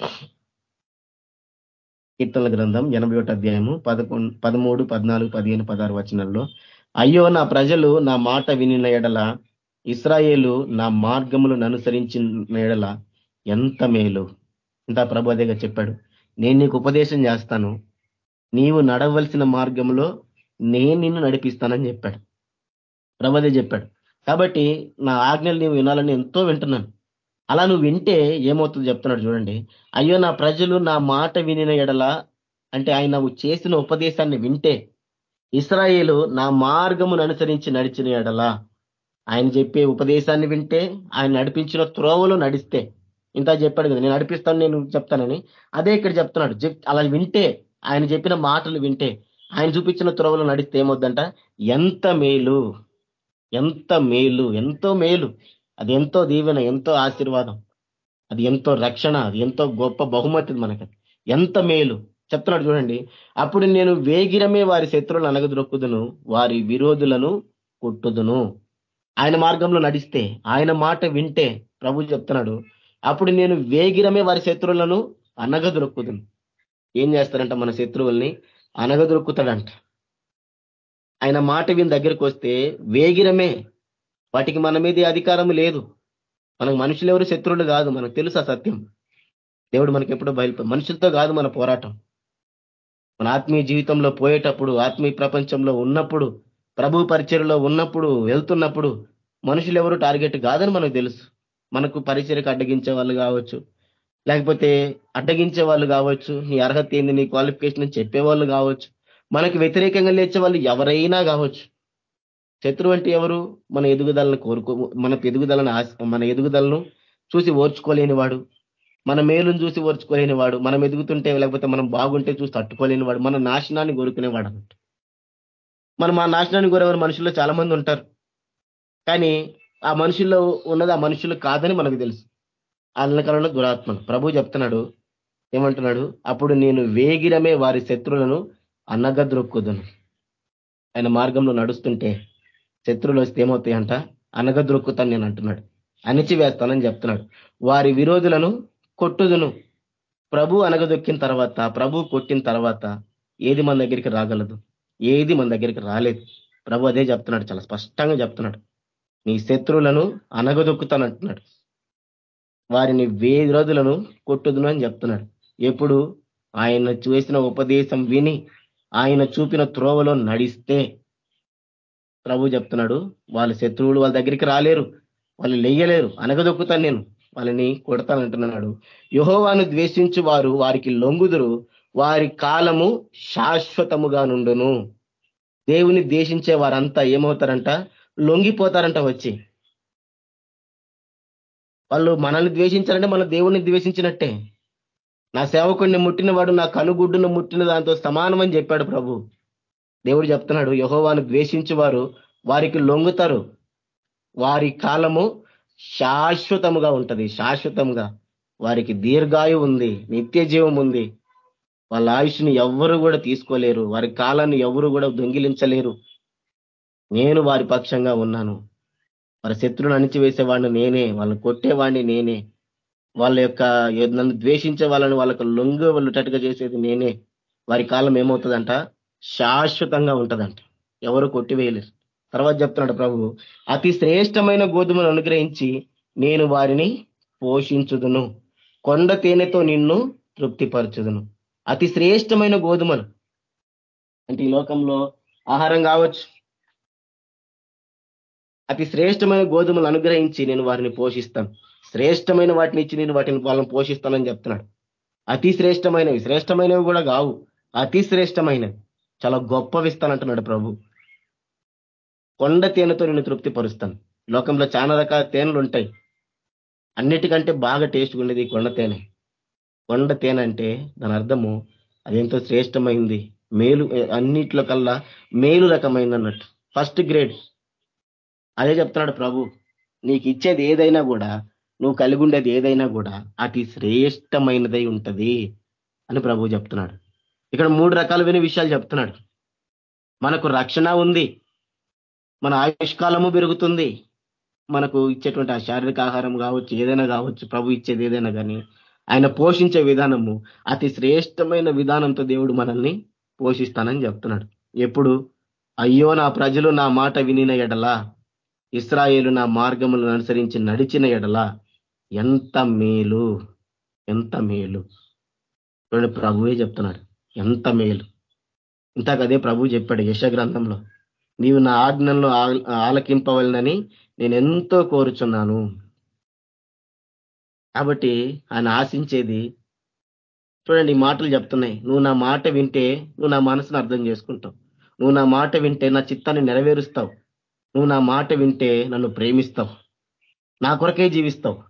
కీర్తన గ్రంథం ఎనభై అధ్యాయము పదకొండు పదమూడు పద్నాలుగు పదిహేను పదహారు వచనంలో అయ్యో నా ప్రజలు నా మాట వినిన ఎడల ఇస్రాయేలు నా మార్గములను అనుసరించిన ఎడల ఎంత మేలు. ఇంత ప్రభుదేగా చెప్పాడు. నేను నీకు ఉపదేశం చేస్తాను. నీవు నడవలసిన మార్గంలో నేను నిన్ను నడిపిస్తానని చెప్పాడు. ప్రభదే చెప్పాడు. కాబట్టి నా ఆజ్ఞలు నీవు వినాలని ఎంతో వింటున్నాను. అలా నువ్వు వింటే ఏమవుతుంది చెప్తున్నాడు చూడండి. అయ్యో నా ప్రజలు నా మాట వినిన ఎడల అంటే ఆయన చేసిన ఉపదేశాన్ని వింటే ఇస్రాయేలు నా మార్గమును అనుసరించి నడిచిన ఎడల ఆయన చెప్పే ఉపదేశాన్ని వింటే ఆయన నడిపించిన త్రోవలో నడిస్తే. ఇంత చెప్పాడు కదా నేను నడిపిస్తాను నేను చెప్తానని. అదే ఇక్కడ చెప్తున్నాడు. అలా వింటే ఆయన చెప్పిన మాటలు వింటే ఆయన చూపించిన త్రోవలో నడిస్తే ఏమొద్దంట ఎంత మేలు ఎంత మేలు ఎంతో మేలు. అది ఎంతో దీవెన ఎంతో ఆశీర్వాదం అది ఎంతో రక్షణ అది ఎంతో గొప్ప బహుమతి మనకి. ఎంత మేలు. చెప్తున్నాడు చూడండి అప్పుడు నేను వేగిరమే వారి శత్రువులను అనగదొక్కుదును వారి విరోధులను కొట్టుదును. ఆయన మార్గంలో నడిస్తే ఆయన మాట వింటే ప్రభు చెప్తున్నాడు అప్పుడు నేను వేగిరమే వారి శత్రువులను అనగదొక్కుదును ఏం చేస్తారంట మన శత్రువుల్ని? అనగదొక్కుతాడంట ఆయన మాట విని దగ్గరికి వస్తే వేగిరమే వాటికి మన మీద అధికారం లేదు. మనకు మనుషులు ఎవరు శత్రువులు కాదు. మనకు తెలుసు ఆ సత్యం? దేవుడు మనకి ఎప్పుడో బయలు మనుషులతో కాదు మన పోరాటం. మన ఆత్మీయ జీవితంలో పోయేటప్పుడు ఆత్మీయ ప్రపంచంలో ఉన్నప్పుడు ప్రభు పరిచయలో ఉన్నప్పుడు వెళ్తున్నప్పుడు మనుషులు ఎవరు టార్గెట్ కాదని మనకు తెలుసు. మనకు పరిచయకు అడ్డగించే వాళ్ళు కావచ్చు. లేకపోతే అడ్డగించే వాళ్ళు కావచ్చు. నీ అర్హత ఏంది? నీ క్వాలిఫికేషన్ చెప్పేవాళ్ళు కావచ్చు. మనకు వ్యతిరేకంగా లేచే వాళ్ళు ఎవరైనా కావచ్చు. శత్రువు అంటే ఎవరు? మన ఎదుగుదలను కోరుకో మన ఎదుగుదలను మన ఎదుగుదలను చూసి ఓర్చుకోలేని వాడు. మన మేలును చూసి ఓర్చుకోలేని వాడు. మనం ఎదుగుతుంటే లేకపోతే మనం బాగుంటే చూసి తట్టుకోలేని వాడు. మన నాశనాన్ని కోరుకునేవాడు అన్నట్టు. మనం ఆ నాశనాన్ని కోరేవారు మనుషుల్లో చాలా మంది ఉంటారు. కానీ ఆ మనుషుల్లో ఉన్నది ఆ మనుషులు కాదని మనకు తెలుసు. అన్నకరంలో దురాత్మలు. ప్రభు చెప్తున్నాడు ఏమంటున్నాడు? అప్పుడు నేను వేగిరమే వారి శత్రువులను అనగద్రొక్కుదును ఆయన మార్గంలో నడుస్తుంటే శత్రువులు వస్తే ఏమవుతాయంట అనగద్రొక్కుతాను నేను అంటున్నాడు. అణిచివేస్తానని చెప్తున్నాడు. వారి విరోధులను కొట్టుదును. ప్రభు అనగదొక్కిన తర్వాత ప్రభు కొట్టిన తర్వాత ఏది మన దగ్గరికి రాగలదు? ఏది మన దగ్గరికి రాలేదు? ప్రభు అదే చెప్తున్నాడు చాలా స్పష్టంగా చెప్తున్నాడు. నీ శత్రువులను అనగదొక్కుతానంటున్నాడు వారిని విరోధులను కొట్టుదును అని చెప్తున్నాడు. ఎప్పుడు? ఆయన చేసిన ఉపదేశం విని ఆయన చూపిన త్రోవలో నడిస్తే ప్రభు చెప్తున్నాడు వాళ్ళ శత్రువులు వాళ్ళ దగ్గరికి రాలేరు వాళ్ళు లేయలేరు అనగదొక్కుతాను నేను వాళ్ళని కొడతానంటున్నాడు యహోవాను ద్వేషించు వారు వారికి లొంగుదురు వారి కాలము శాశ్వతముగా నుండును. దేవుని ద్వేషించే వారంతా ఏమవుతారంట? లొంగిపోతారంట వచ్చి. వాళ్ళు మనల్ని ద్వేషించాలంటే మన దేవుణ్ణి ద్వేషించినట్టే. నా సేవకుడిని ముట్టిన వాడు నా కనుగుడ్డును ముట్టిన దాంతో సమానం అని చెప్పాడు ప్రభు. దేవుడు చెప్తున్నాడు యహోవాను ద్వేషించేవారు వారికి లొంగుతారు. వారి కాలము శాశ్వతముగా ఉంటది శాశ్వతంగా వారికి దీర్ఘాయు ఉంది నిత్య జీవం ఉంది. వాళ్ళ ఆయుష్ని ఎవ్వరు కూడా తీసుకోలేరు వారి కాలాన్ని ఎవరు కూడా దొంగిలించలేరు. నేను వారి పక్షంగా ఉన్నాను. వారి శత్రువును అణిచివేసేవాడిని నేనే వాళ్ళని కొట్టేవాడిని నేనే. వాళ్ళ యొక్క నన్ను ద్వేషించే వాళ్ళని వాళ్ళకు లొంగు వెళ్ళేటట్టుగా చేసేది నేనే. వారి కాలం ఏమవుతుందంట? శాశ్వతంగా ఉంటుందంట. ఎవరు కొట్టివేయలేరు. తర్వాత చెప్తున్నాడు ప్రభు అతి శ్రేష్టమైన గోధుమను అనుగ్రహించి నేను వారిని పోషించుదును. కొండ తేనెతో నిన్ను తృప్తిపరచుదును. అతి శ్రేష్టమైన గోధుమలు. అంటే ఈ లోకంలో ఆహారం కావచ్చు. అతి శ్రేష్టమైన గోధుమలు అనుగ్రహించి నేను వారిని పోషిస్తాను. శ్రేష్టమైన వాటిని ఇచ్చి నేను వాటిని వాళ్ళని పోషిస్తానని చెప్తున్నాడు. అతి శ్రేష్టమైనవి. శ్రేష్టమైనవి కూడా కావు. అతి శ్రేష్టమైనవి. చాలా గొప్పవి ఇస్తానంటున్నాడు ప్రభు. కొండ తేనెతో నేను తృప్తి పరుస్తాను లోకంలో చాలా రకాల తేనెలు ఉంటాయి. అన్నిటికంటే బాగా టేస్ట్ ఉండేది కొండ తేనె. కొండ తేనె అంటే దాని అర్థము అదెంతో శ్రేష్టమైంది. మేలు అన్నిట్లో కల్లా మేలు రకమైంది అన్నట్టు. ఫస్ట్ గ్రేడ్ అదే చెప్తున్నాడు ప్రభు. నీకు ఇచ్చేది ఏదైనా కూడా నువ్వు కలిగి ఉండేది ఏదైనా కూడా అతి శ్రేష్టమైనదై ఉంటది అని ప్రభు చెప్తున్నాడు. ఇక్కడ మూడు రకాలమైన విషయాలు చెప్తున్నాడు. మనకు రక్షణ ఉంది మన ఆయుష్కాలము పెరుగుతుంది మనకు ఇచ్చేటువంటి ఆ శారీరక ఆహారం కావచ్చు ఏదైనా కావచ్చు ప్రభు ఇచ్చేది ఏదైనా కానీ ఆయన పోషించే విధానము అతి శ్రేష్టమైన విధానంతో దేవుడు మనల్ని పోషిస్తానని చెప్తున్నాడు. ఎప్పుడు? అయ్యో నా ప్రజలు నా మాట వినిన ఎడలా ఇస్రాయేలు నా మార్గములను అనుసరించి నడిచిన ఎడలా ఎంత మేలు ఎంత మేలు. చూడండి ప్రభువే చెప్తున్నాడు. ఎంత మేలు. ఇంతకదే ప్రభు చెప్పాడు యశ గ్రంథంలో నీవు నా ఆజ్ఞల్లో ఆలకింపవలనని నేను ఎంతో కోరుచున్నాను. కాబట్టి ఆయన ఆశించేది చూడండి మాటలు చెప్తున్నాయి. నువ్వు నా మాట వింటే నువ్వు నా మనసును అర్థం చేసుకుంటావు. నువ్వు నా మాట వింటే నా చిత్తాన్ని నెరవేరుస్తావు. నువ్వు నా మాట వింటే నన్ను ప్రేమిస్తావు. నా కొరకే జీవిస్తావు.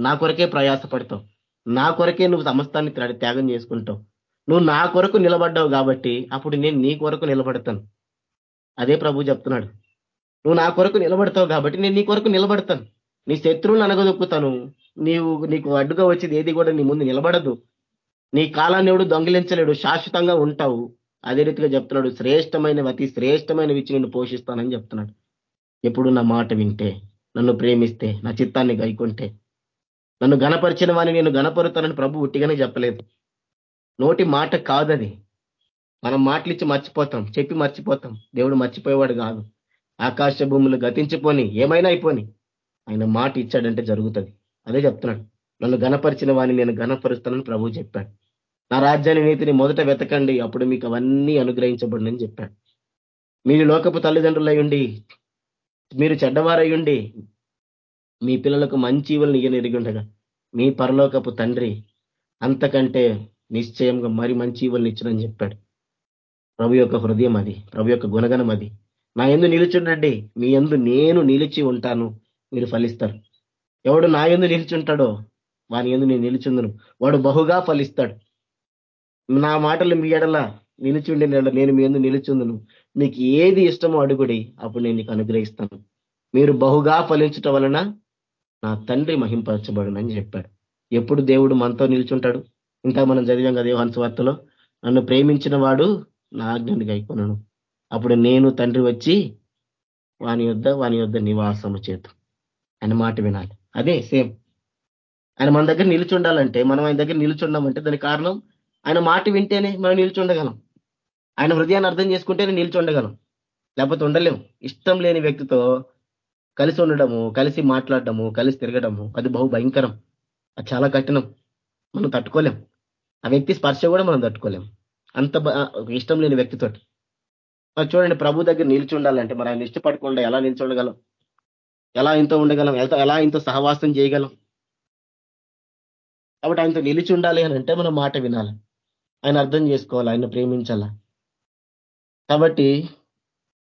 నా కొరకే ప్రయాసపడతావు. నా కొరకే నువ్వు సమస్తాన్ని త్యాగం చేసుకుంటావు. నువ్వు నా కొరకు నిలబడ్డావు కాబట్టి అప్పుడు నేను నీ కొరకు నిలబడతాను. అదే ప్రభు చెప్తున్నాడు. నువ్వు నా కొరకు నిలబడతావు కాబట్టి నేను నీ కొరకు నిలబడతాను. నీ శత్రువుని అనగదొక్కుతాను నీవు నీకు అడ్డుగా వచ్చేది ఏది కూడా నీ ముందు నిలబడదు. నీ కాలాన్ని ఎవడు దొంగిలించలేడు. శాశ్వతంగా ఉంటావు. అదే రీతిగా చెప్తున్నాడు. శ్రేష్టమైన అతి శ్రేష్టమైన విచ్చి నిన్ను పోషిస్తానని చెప్తున్నాడు. ఎప్పుడు నా మాట వింటే నన్ను ప్రేమిస్తే నా చిత్తాన్ని గైకుంటే నన్ను గణపరిచిన వాడిని నేను గణపరుతానని ప్రభు ఉట్టిగానే చెప్పలేదు. నోటి మాట కాదది. మనం మాటలిచ్చి మర్చిపోతాం చెప్పి మర్చిపోతాం. దేవుడు మర్చిపోయేవాడు కాదు. ఆకాశ భూములు గతించిపోని ఏమైనా అయిపోని. ఆయన మాట ఇచ్చాడంటే జరుగుతుంది. అదే చెప్తున్నాడు. నన్ను గణపరిచిన వాడిని నేను గణపరుస్తానని ప్రభు చెప్పాడు. నా రాజ్యాన్ని నీతిని మొదట వెతకండి అప్పుడు మీకు అవన్నీ అనుగ్రహించబడినని చెప్పాడు. మీరు లోకపు తల్లిదండ్రులయ్యుండి మీరు చెడ్డవారయ్యుండి మీ పిల్లలకు మంచి ఇవ్వలు ఎరిగి ఉండగా మీ పరలోకపు తండ్రి అంతకంటే నిశ్చయంగా మరి మంచి ఇవ్వని ఇచ్చినని చెప్పాడు. ప్రభు యొక్క హృదయం అది ప్రభు యొక్క గుణగణం అది. నా ఎందు నిలుచుండండి మీ ఎందు నేను నిలిచి ఉంటాను మీరు ఫలిస్తారు. ఎవడు నా ఎందు నిలిచుంటాడో వాని ఎందు నేను నిలుచుందును. వాడు బహుగా ఫలిస్తాడు. నా మాటలు మీ ఎడల నిలిచుండి నేను మీ ఎందు నిలుచుందును. మీకు ఏది ఇష్టమో అడుగుడి అప్పుడు నేను నీకు అనుగ్రహిస్తాను. మీరు బహుగా ఫలించటం వలన నా తండ్రి మహింపరచబడునని చెప్పాడు. ఎప్పుడు దేవుడు మనతో నిల్చుంటాడు? ఇంకా మనం చదివాం కదా దేవహంసవార్తలో నన్ను ప్రేమించిన వాడు నా ఆజ్ఞని గైకొనను అప్పుడు నేను తండ్రి వచ్చి వాని యొద్ వాని యొద్ నివాసము చేతు ఆయన మాట వినాలి. అదే సేమ్. ఆయన మన దగ్గర నిలుచుండాలంటే మనం ఆయన దగ్గర నిలుచుండమంటే దానికి కారణం ఆయన మాట వింటేనే మనం నిలుచుండగలం. ఆయన హృదయాన్ని అర్థం చేసుకుంటేనే నిలుచుండగలం. లేకపోతే ఉండలేము. ఇష్టం లేని వ్యక్తితో కలిసి ఉండడము కలిసి మాట్లాడటము కలిసి తిరగడము అది బహు భయంకరం. అది చాలా కఠినం. మనం తట్టుకోలేం. ఆ వ్యక్తి స్పర్శ కూడా మనం తట్టుకోలేం. అంత ఇష్టం లేని వ్యక్తితో మరి చూడండి ప్రభు దగ్గర నిలిచి ఉండాలంటే మరి ఆయన ఇష్టపడకుండా ఎలా నిలిచి ఉండగలం? ఎలా ఇంత ఉండగలం? ఎలా ఇంత సహవాసం చేయగలం? కాబట్టి ఆయనతో నిలిచి ఉండాలి అని అంటే మనం మాట వినాలి. ఆయన అర్థం చేసుకోవాలి ఆయన ప్రేమించాలా? కాబట్టి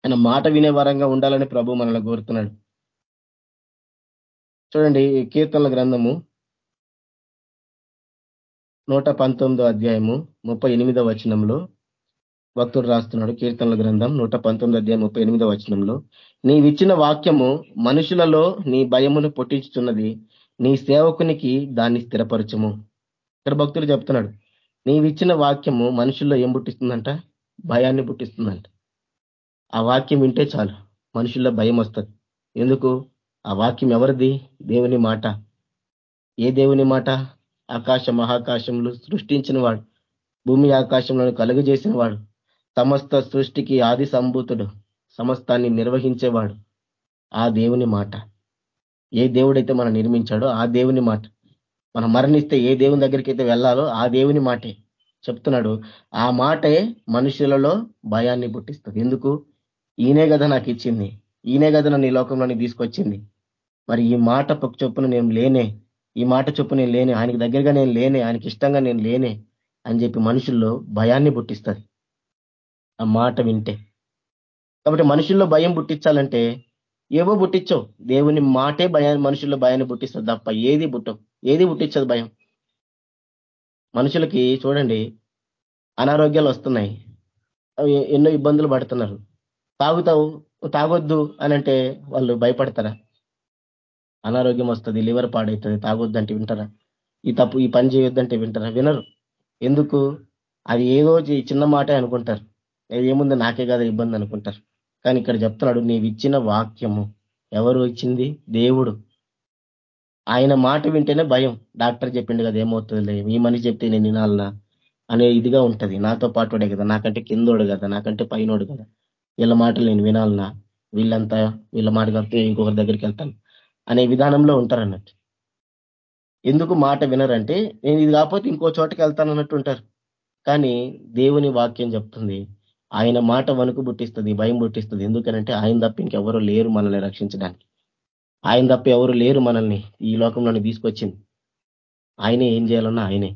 ఆయన మాట వినే వరంగా ఉండాలని ప్రభు మనల్ని కోరుతున్నాడు. చూడండి కీర్తనల గ్రంథము నూట పంతొమ్మిదో అధ్యాయము ముప్పై ఎనిమిదో వచనంలో భక్తుడు రాస్తున్నాడు కీర్తనల గ్రంథం నూట పంతొమ్మిది అధ్యాయం ముప్పై ఎనిమిదో వచనంలో. నీవిచ్చిన వాక్యము మనుషులలో నీ భయమును పుట్టించుతున్నది నీ సేవకునికి దాన్ని స్థిరపరచము. ఇక్కడ భక్తుడు చెప్తున్నాడు నీవిచ్చిన వాక్యము మనుషుల్లో ఏం పుట్టిస్తుందంట? భయాన్ని పుట్టిస్తుందంట. ఆ వాక్యం వింటే చాలు మనుషుల్లో భయం వస్తుంది. ఎందుకు? ఆ వాక్యం ఎవరిది? దేవుని మాట. ఏ దేవుని మాట? ఆకాశ మహాకాశంలో సృష్టించిన వాడు. భూమి ఆకాశంలో కలుగజేసిన వాడు. సమస్త సృష్టికి ఆది సంభూతుడు. సమస్తాన్ని నిర్వహించేవాడు. ఆ దేవుని మాట. ఏ దేవుడైతే మనం నిర్మించాడో ఆ దేవుని మాట. మనం మరణిస్తే ఏ దేవుని దగ్గరికి అయితే వెళ్ళాలో ఆ దేవుని మాటే. చెప్తున్నాడు ఆ మాటే మనుషులలో భయాన్ని పుట్టిస్తుంది. ఎందుకు? ఈయనే కదా నాకు ఇచ్చింది. ఈయనే కదా నన్ను ఈ లోకంలోని తీసుకొచ్చింది. మరి ఈ మాట చొప్పున నేను లేనే ఈ మాట చొప్పు నేను లేనే ఆయనకి దగ్గరగా నేను లేనే ఆయనకి ఇష్టంగా నేను లేనే అని చెప్పి మనుషుల్లో భయాన్ని పుట్టిస్తుంది. ఆ మాట వింటే. కాబట్టి మనుషుల్లో భయం పుట్టించాలంటే ఏవో పుట్టించవు. దేవుని మాటే భయాన్ని మనుషుల్లో భయాన్ని పుట్టిస్తుంది తప్ప ఏది పుట్టవు. ఏది పుట్టించదు భయం? మనుషులకి చూడండి అనారోగ్యాలు వస్తున్నాయి. ఎన్నో ఇబ్బందులు పడుతున్నారు. తాగుతావు తాగొద్దు అని అంటే వాళ్ళు భయపడతారా? అనారోగ్యం వస్తుంది లివర్ పాడవుతుంది తాగొద్దంటే వింటారా? ఈ తప్పు ఈ పని చేయొద్దంటే వింటారా? వినరు. ఎందుకు? అది ఏదో చిన్న మాటే అనుకుంటారు. ఏముంది నాకే కదా ఇబ్బంది అనుకుంటారు. కానీ ఇక్కడ చెప్తున్నాడు నీవు ఇచ్చిన వాక్యము ఎవరు ఇచ్చింది? దేవుడు. ఆయన మాట వింటేనే భయం. డాక్టర్ చెప్పిండు కదా ఏమవుతుంది ఈ మనిషి చెప్తే నేను వినాలనా? అనే ఇదిగా ఉంటది. నాతో పాటుడే కదా నాకంటే కిందోడు కదా నాకంటే పైనోడు కదా. వీళ్ళ మాటలు నేను వినాలనా? వీళ్ళంతా వీళ్ళ మాట కలిపితే ఇంకొకరి దగ్గరికి వెళ్తాను. అనే విధానంలో ఉంటారు అన్నట్టు ఎందుకు మాట వినరంటే నేను ఇది కాకపోతే ఇంకో చోటకి వెళ్తాను అన్నట్టు ఉంటారు. కానీ దేవుని వాక్యం చెప్తుంది ఆయన మాట వణుకు పుట్టిస్తుంది భయం పుట్టిస్తుంది. ఎందుకనంటే ఆయన తప్ప ఇంకెవరు లేరు మనల్ని రక్షించడానికి. ఆయన తప్ప ఎవరు లేరు మనల్ని ఈ లోకంలోని తీసుకొచ్చింది. ఆయనే ఏం చేయాలన్నా ఆయనే.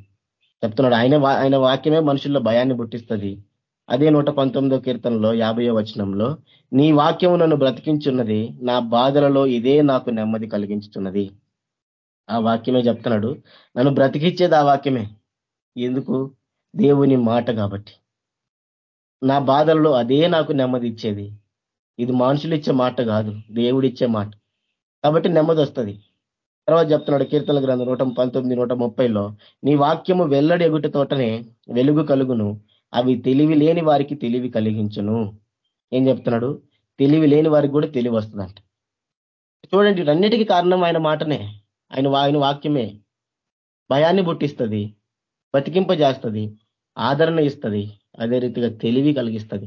చెప్తున్నాడు ఆయన ఆయన వాక్యమే మనుషుల్లో భయాన్ని పుట్టిస్తుంది. అదే నూట పంతొమ్మిదో కీర్తనలో యాభయో వచనంలో నీ వాక్యము నన్ను బ్రతికించున్నది నా బాధలలో ఇదే నాకు నెమ్మది కలిగించుతున్నది. ఆ వాక్యమే చెప్తున్నాడు. నన్ను బ్రతికిచ్చేది ఆ వాక్యమే. ఎందుకు? దేవుని మాట కాబట్టి. నా బాధల్లో అదే నాకు నెమ్మది ఇచ్చేది. ఇది మనుషులు ఇచ్చే మాట కాదు దేవుడిచ్చే మాట. కాబట్టి నెమ్మది వస్తుంది. తర్వాత చెప్తున్నాడు కీర్తన గ్రంథం నూట పంతొమ్మిది నూట ముప్పైలో నీ వాక్యము వెల్లడి ఎగుటి తోటనే వెలుగు కలుగును. అవి తెలివి లేని వారికి తెలివి కలిగించును. ఏం చెప్తున్నాడు? తెలివి లేని వారికి కూడా తెలివి వస్తుందంట. చూడండి ఇవన్నిటికీ కారణం ఆయన మాటనే. ఆయన ఆయన వాక్యమే. భయాన్ని పుట్టిస్తుంది బతికింపజేస్తుంది ఆదరణ ఇస్తుంది అదే రీతిగా తెలివి కలిగిస్తుంది.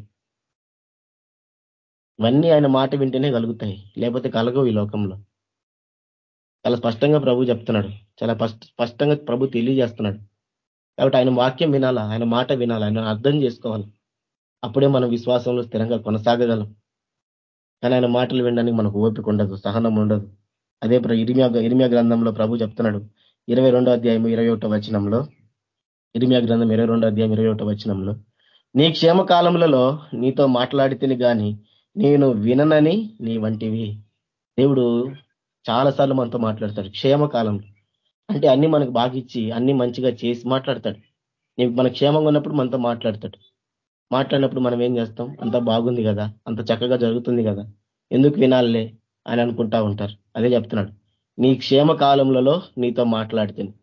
ఇవన్నీ ఆయన మాట వింటేనే కలుగుతాయి లేకపోతే కలగవు ఈ లోకంలో. చాలా స్పష్టంగా ప్రభు చెప్తున్నాడు. చాలా స్పష్టంగా ప్రభు తెలియజేస్తున్నాడు. కాబట్టి ఆయన వాక్యం వినాలా? ఆయన మాట వినాలా? ఆయన అర్థం చేసుకోవాలి. అప్పుడే మనం విశ్వాసంలో స్థిరంగా కొనసాగగలం. కానీ ఆయన మాటలు వినడానికి మనకు ఓపిక ఉండదు సహనం ఉండదు. అదే ఇరిమియా ఇరిమియా గ్రంథంలో ప్రభు చెప్తున్నాడు. ఇరవై రెండో అధ్యాయం ఇరవై ఒకటో వచనంలో ఇరిమియా గ్రంథం ఇరవై రెండో అధ్యాయం ఇరవై ఒకటో వచనంలో నీ క్షేమ కాలములలో నీతో మాట్లాడితేని కానీ నేను విననని నీ వంటివి. దేవుడు చాలాసార్లు మనతో మాట్లాడతాడు క్షేమకాలంలో. అంటే అన్ని మనకు బాగా ఇచ్చి అన్ని మంచిగా చేసి మాట్లాడతాడు. నీకు మన క్షేమంగా ఉన్నప్పుడు మనతో మాట్లాడతాడు. మాట్లాడినప్పుడు మనం ఏం చేస్తాం? అంత బాగుంది కదా? అంత చక్కగా జరుగుతుంది కదా? ఎందుకు వినాలే అని అనుకుంటా ఉంటారు. అదే చెప్తున్నాడు. నీ క్షేమ కాలంలో నీతో మాట్లాడుతుంది.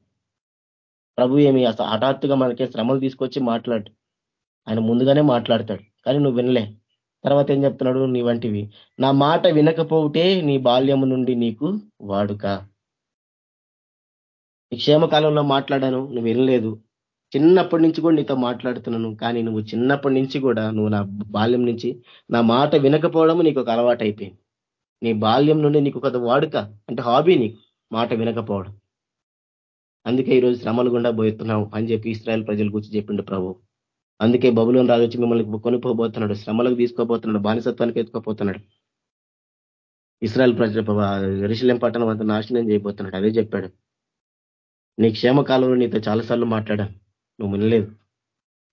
ప్రభు ఏమి హఠాత్తుగా మనకే శ్రమలు తీసుకొచ్చి మాట్లాడు. ఆయన ముందుగానే మాట్లాడతాడు. కానీ నువ్వు వినలే. తర్వాత ఏం చెప్తున్నాడు? నీ వంటివి. నా మాట వినకపోవుటే నీ బాల్యము నుండి నీకు వాడుక. క్షేమ కాలంలో మాట్లాడాను నువ్వు వినలేదు. చిన్నప్పటి నుంచి కూడా నీతో మాట్లాడుతున్నాను. కానీ నువ్వు చిన్నప్పటి నుంచి కూడా నువ్వు నా బాల్యం నుంచి నా మాట వినకపోవడం నీకు ఒక అలవాటు అయిపోయింది నీ బాల్యం నుండి నీకు ఒక వాడుక అంటే హాబీ నీకు మాట వినకపోవడం. అందుకే ఈరోజు శ్రమలు గుండా పోతున్నావు అని చెప్పి ఇస్రాయల్ ప్రజలు గురించి చెప్పిండు ప్రభు. అందుకే బబులోని రాజు వచ్చి మిమ్మల్ని కొనుక్కోబోతున్నాడు శ్రమలకు తీసుకోబోతున్నాడు బానిసత్వానికి ఎత్తుకోబోతున్నాడు ఇస్రాయల్ ప్రజల రిషిలెం పట్టణం అంతా నాశనం చేయబోతున్నాడు అదే చెప్పాడు. నీ క్షేమకాలంలో నీతో చాలాసార్లు మాట్లాడాను. నువ్వు వినలేదు.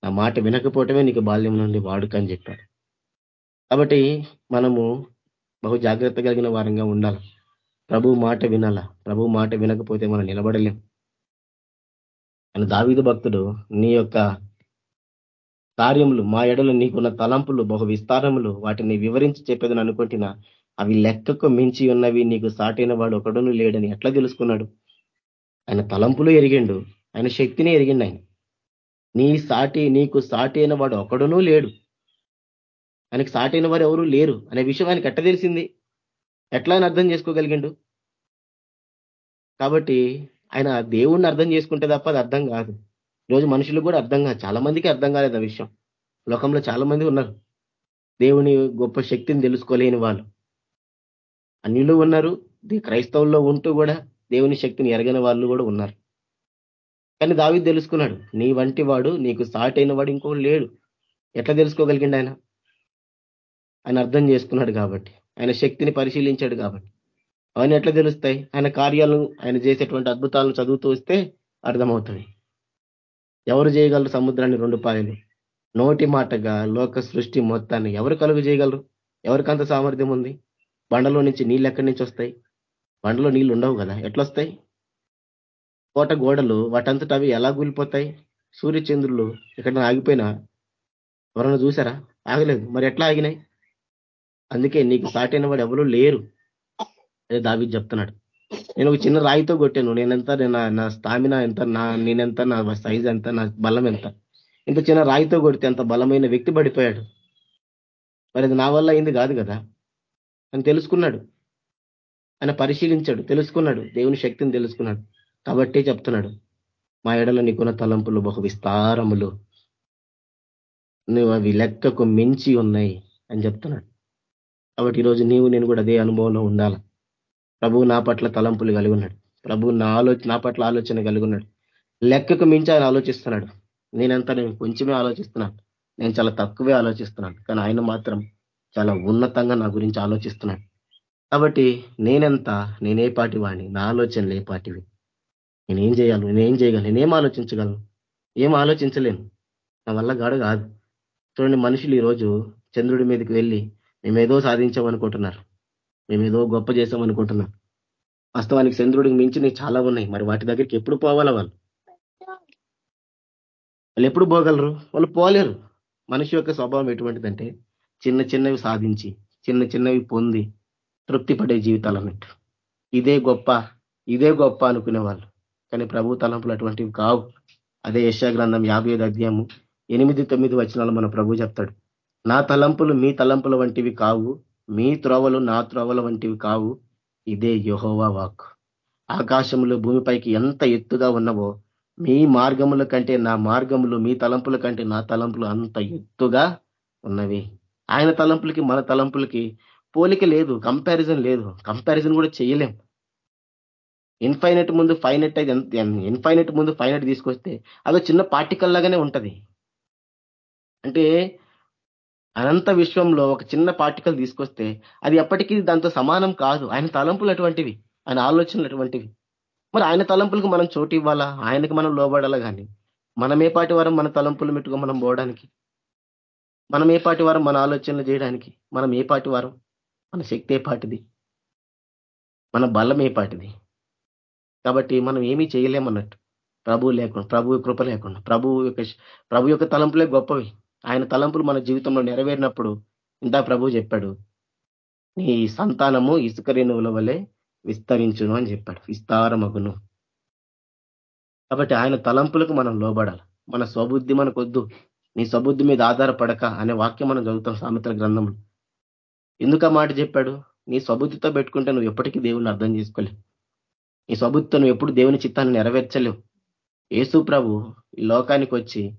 నా మాట వినకపోవటమే నీకు బాల్యం నుండి వాడుక అని చెప్పాడు. కాబట్టి మనము బహు జాగ్రత్త కలిగిన వారంగా ఉండాలి. ప్రభు మాట వినాలా? ప్రభు మాట వినకపోతే మనం నిలబడలేం. అని దావిదు భక్తుడు నీ యొక్క కార్యములు మా ఎడలు నీకున్న తలంపులు బహు విస్తారములు వాటిని వివరించి చెప్పేదని అనుకుంటున్నా అవి లెక్కకు మించి ఉన్నవి నీకు సాటైన వాడు ఒకడును లేడని ఎట్లా తెలుసుకున్నాడు? ఆయన తలంపులు ఎరిగిండు ఆయన శక్తిని ఎరిగిండు ఆయన. నీ సాటి నీకు సాటి అయిన వాడు ఒకడునూ లేడు. ఆయనకి సాటి అయిన వారు ఎవరు లేరు అనే విషయం ఆయనకి ఎట్ట తెలిసింది? ఎట్లా ఆయన అర్థం చేసుకోగలిగిండు? కాబట్టి ఆయన దేవుణ్ణి అర్థం చేసుకుంటే తప్ప అది అర్థం కాదు. ఈరోజు మనుషులు కూడా అర్థం కాదు. చాలా మందికి అర్థం కాలేదు ఆ విషయం. లోకంలో చాలా మంది ఉన్నారు. దేవుని గొప్ప శక్తిని తెలుసుకోలేని వాళ్ళు. అన్యులు ఉన్నారు. క్రైస్తవుల్లో ఉంటూ కూడా దేవుని శక్తిని ఎరగని వాళ్ళు కూడా ఉన్నారు. కానీ దావి తెలుసుకున్నాడు నీ వంటి వాడు నీకు సాట్ అయిన వాడు ఇంకో లేడు. ఎట్లా తెలుసుకోగలిగిండు ఆయన? ఆయన అర్థం చేసుకున్నాడు కాబట్టి ఆయన శక్తిని పరిశీలించాడు కాబట్టి. అవన్నీ ఎట్లా తెలుస్తాయి? ఆయన కార్యాలను ఆయన చేసేటువంటి అద్భుతాలను చదువుతూ వస్తే అర్థమవుతుంది. ఎవరు చేయగలరు సముద్రాన్ని రెండు పాయలు? నోటి మాటగా లోక సృష్టి మొత్తాన్ని ఎవరు కలుగు చేయగలరు? ఎవరికంత సామర్థ్యం ఉంది? బండలో నుంచి నీళ్ళు ఎక్కడి నుంచి వస్తాయి? బండలో నీళ్ళు ఉండవు కదా? ఎట్లొస్తాయి? కోట గోడలు వాటంతట అవి ఎలా కూలిపోతాయి? సూర్యచంద్రులు ఎక్కడ ఆగిపోయినా ఎవరైనా చూసారా ఆగలేదు. మరి ఎట్లా ఆగినాయి? అందుకే నీకు సాటైన వాడు ఎవరు లేరు అదే దావి చెప్తున్నాడు. నేను ఒక చిన్న రాయితో కొట్టాను. నేనెంత నా స్టామినా ఎంత నా నేనెంత నా సైజ్ ఎంత నా బలం ఎంత? ఇంత చిన్న రాయితో కొడితే అంత బలమైన వ్యక్తి పడిపోయాడు. మరి అది నా వల్ల అయింది కాదు కదా? అని తెలుసుకున్నాడు. ఆయన పరిశీలించాడు తెలుసుకున్నాడు దేవుని శక్తిని తెలుసుకున్నాడు. కాబట్టే చెప్తున్నాడు మా ఎడల నీకున్న తలంపులు బహు విస్తారములు. నువ్వు అవి లెక్కకు మించి ఉన్నాయి అని చెప్తున్నాడు. కాబట్టి ఈరోజు నీవు నేను కూడా అదే అనుభవంలో ఉండాలి? ప్రభువు నా పట్ల తలంపులు కలిగి ఉన్నాడు. ప్రభు నా ఆలోచన నా పట్ల ఆలోచన కలిగి ఉన్నాడు. లెక్కకు మించి ఆయన ఆలోచిస్తున్నాడు. నేనంతా నేను కొంచెమే ఆలోచిస్తున్నాను. నేను చాలా తక్కువే ఆలోచిస్తున్నాను. కానీ ఆయన మాత్రం చాలా ఉన్నతంగా నా గురించి ఆలోచిస్తున్నాడు. కాబట్టి నేనెంత? నేనే పాటివాడిని నా ఆలోచనలు ఏ పాటివి. నేనేం చేయాలి? నేనేం చేయగలను? నేనేం ఆలోచించగలను? ఏం ఆలోచించలేను? నా వల్ల గాడు కాదు. చూడండి మనుషులు ఈరోజు చంద్రుడి మీదకి వెళ్ళి మేమేదో సాధించామనుకుంటున్నారు. మేమేదో గొప్ప చేసామనుకుంటున్నాం వాస్తవానికి చంద్రుడికి మించి చాలా ఉన్నాయి. మరి వాటి దగ్గరికి ఎప్పుడు పోవాలా వాళ్ళు? వాళ్ళు ఎప్పుడు పోగలరు? వాళ్ళు పోలేరు. మనిషి యొక్క స్వభావం ఎటువంటిదంటే చిన్న చిన్నవి సాధించి చిన్న చిన్నవి పొంది తృప్తి పడే జీవితాలు అన్నట్టు ఇదే గొప్ప ఇదే గొప్ప అనుకునే వాళ్ళు. కానీ ప్రభు తలంపులు అటువంటివి కావు. అదే యశాగ్రంథం యాభై ఐదు అధ్యాయము ఎనిమిది తొమ్మిది వచనాలు మన ప్రభు చెప్తాడు. నా తలంపులు మీ తలంపుల వంటివి కావు. మీ త్రోవలు నా త్రోవల వంటివి కావు. ఇదే యహోవా వాక్ ఆకాశములు భూమిపైకి ఎంత ఎత్తుగా ఉన్నవో మీ మార్గముల కంటే నా మార్గములు మీ తలంపుల కంటే నా తలంపులు అంత ఎత్తుగా ఉన్నవి. ఆయన తలంపులకి మన తలంపులకి పోలిక లేదు కంపారిజన్ లేదు. కంపారిజన్ కూడా చేయలేం. ఇన్ఫైనట్ ముందు ఫైనట్ అయితే ఇన్ఫైనట్ ముందు ఫైనట్ తీసుకొస్తే అదో చిన్న పార్టికల్ లాగానే ఉంటుంది. అంటే అనంత విశ్వంలో ఒక చిన్న పార్టికల్ తీసుకొస్తే అది ఎప్పటికీ దాంతో సమానం కాదు. ఆయన తలంపులు అటువంటివి ఆయన ఆలోచనలు అటువంటివి. మరి ఆయన తలంపులకు మనం చోటు ఇవ్వాలా? ఆయనకు మనం లోబడాలా కానీ మనం ఏ పాటి వారం మన తలంపులు మెట్టుకో మనం పోవడానికి? మనం ఏ పాటి వారం మన ఆలోచనలు చేయడానికి? మనం ఏ పాటి వారం మన శక్తి పాటిది. మన బలం పాటిది. కాబట్టి మనం ఏమీ చేయలేమన్నట్టు ప్రభు లేకుండా ప్రభు కృప లేకుండా ప్రభు యొక్క ప్రభు యొక్క తలంపులే గొప్పవి. ఆయన తలంపులు మన జీవితంలో నెరవేరినప్పుడు ఇంత ప్రభు చెప్పాడు నీ సంతానము ఇసుక రేణువుల వలె విస్తరించును అని చెప్పాడు. విస్తారమగును. కాబట్టి ఆయన తలంపులకు మనం లోబడాలి. మన స్వబుద్ధి మనకొద్దు. నీ స్వబుద్ధి మీద ఆధారపడక అనే వాక్యం మనం చదువుతాం సామెత్ర గ్రంథంలో. ఎందుకు ఆ మాట చెప్పాడు? నీ స్వబుద్ధితో పెట్టుకుంటే నువ్వు ఎప్పటికీ దేవుని అర్థం చేసుకోలేవు. నీ స్వబుద్ధితో నువ్వు ఎప్పుడు దేవుని చిత్తాన్ని నెరవేర్చలేవు. ఏసు ప్రభు ఈ లోకానికి వచ్చి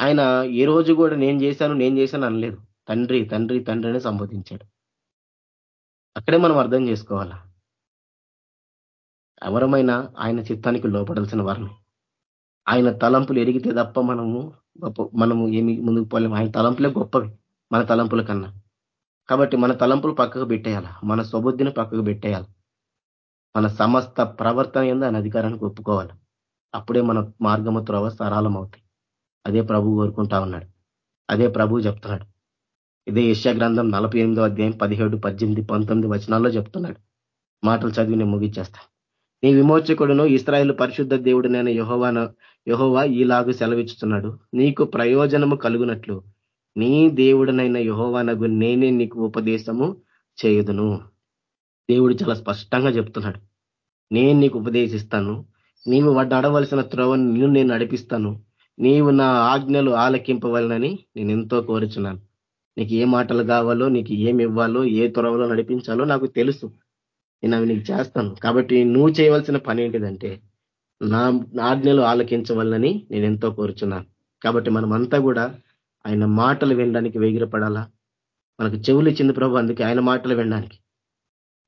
ఆయన ఏ రోజు కూడా నేను చేశాను నేను చేశాను అనలేదు. తండ్రి తండ్రి తండ్రి అని సంబోధించాడు. అక్కడే మనం అర్థం చేసుకోవాలా? ఎవరమైనా ఆయన చిత్తానికి లోపడాల్సిన వారిని. ఆయన తలంపులు ఎరిగితే తప్ప మనము గొప్ప మనము ఏమి ముందుకు పోలేము. ఆయన తలంపులే గొప్పవి మన తలంపుల కన్నా. కాబట్టి మన తలంపులు పక్కకు పెట్టేయాల? మన స్వబుద్ధిని పక్కకు పెట్టేయాలి? మన సమస్త ప్రవర్తన ఏందో ఆయన అధికారానికి ఒప్పుకోవాలి. అప్పుడే మన మార్గము త్రవ సరళం అవుతాయి అదే ప్రభు కోరుకుంటా ఉన్నాడు. అదే ప్రభు చెప్తున్నాడు. ఇదే యశా గ్రంథం నలభై ఎనిమిదో అధ్యాయం పదిహేడు పద్దెనిమిది పంతొమ్మిది వచనాల్లో చెప్తున్నాడు. మాటలు చదివి నేను ముగించేస్తాను నీ విమోచకుడును ఇస్రాయేల్ పరిశుద్ధ దేవుడు నేను యహోవాన యహోవా ఈలాగు సెలవిచ్చుతున్నాడు. నీకు ప్రయోజనము కలుగునట్లు నీ దేవుడనైన యహోవానగు నేనే నీకు ఉపదేశము చేయుదును. దేవుడు చాలా స్పష్టంగా చెప్తున్నాడు. నేను నీకు ఉపదేశిస్తాను. నీవు నడవలసిన త్రోవను నేను నేను నడిపిస్తాను. నీవు నా ఆజ్ఞలు ఆలకింపవలనని నేను ఎంతో కోరుచున్నాను. నీకు ఏ మాటలు కావాలో నీకు ఏమి ఇవ్వాలో ఏ త్వరలో నడిపించాలో నాకు తెలుసు. నేను అవి నీకు చేస్తాను. కాబట్టి నువ్వు చేయవలసిన పని ఏంటిదంటే నా ఆజ్ఞలు ఆలకించవాలని నేను ఎంతో కోరుచున్నాను. కాబట్టి మనమంతా కూడా ఆయన మాటలు వినడానికి వేగిరపడాలా? మనకు చెవులు ఇచ్చింది ప్రభు అందుకే ఆయన మాటలు వినడానికి.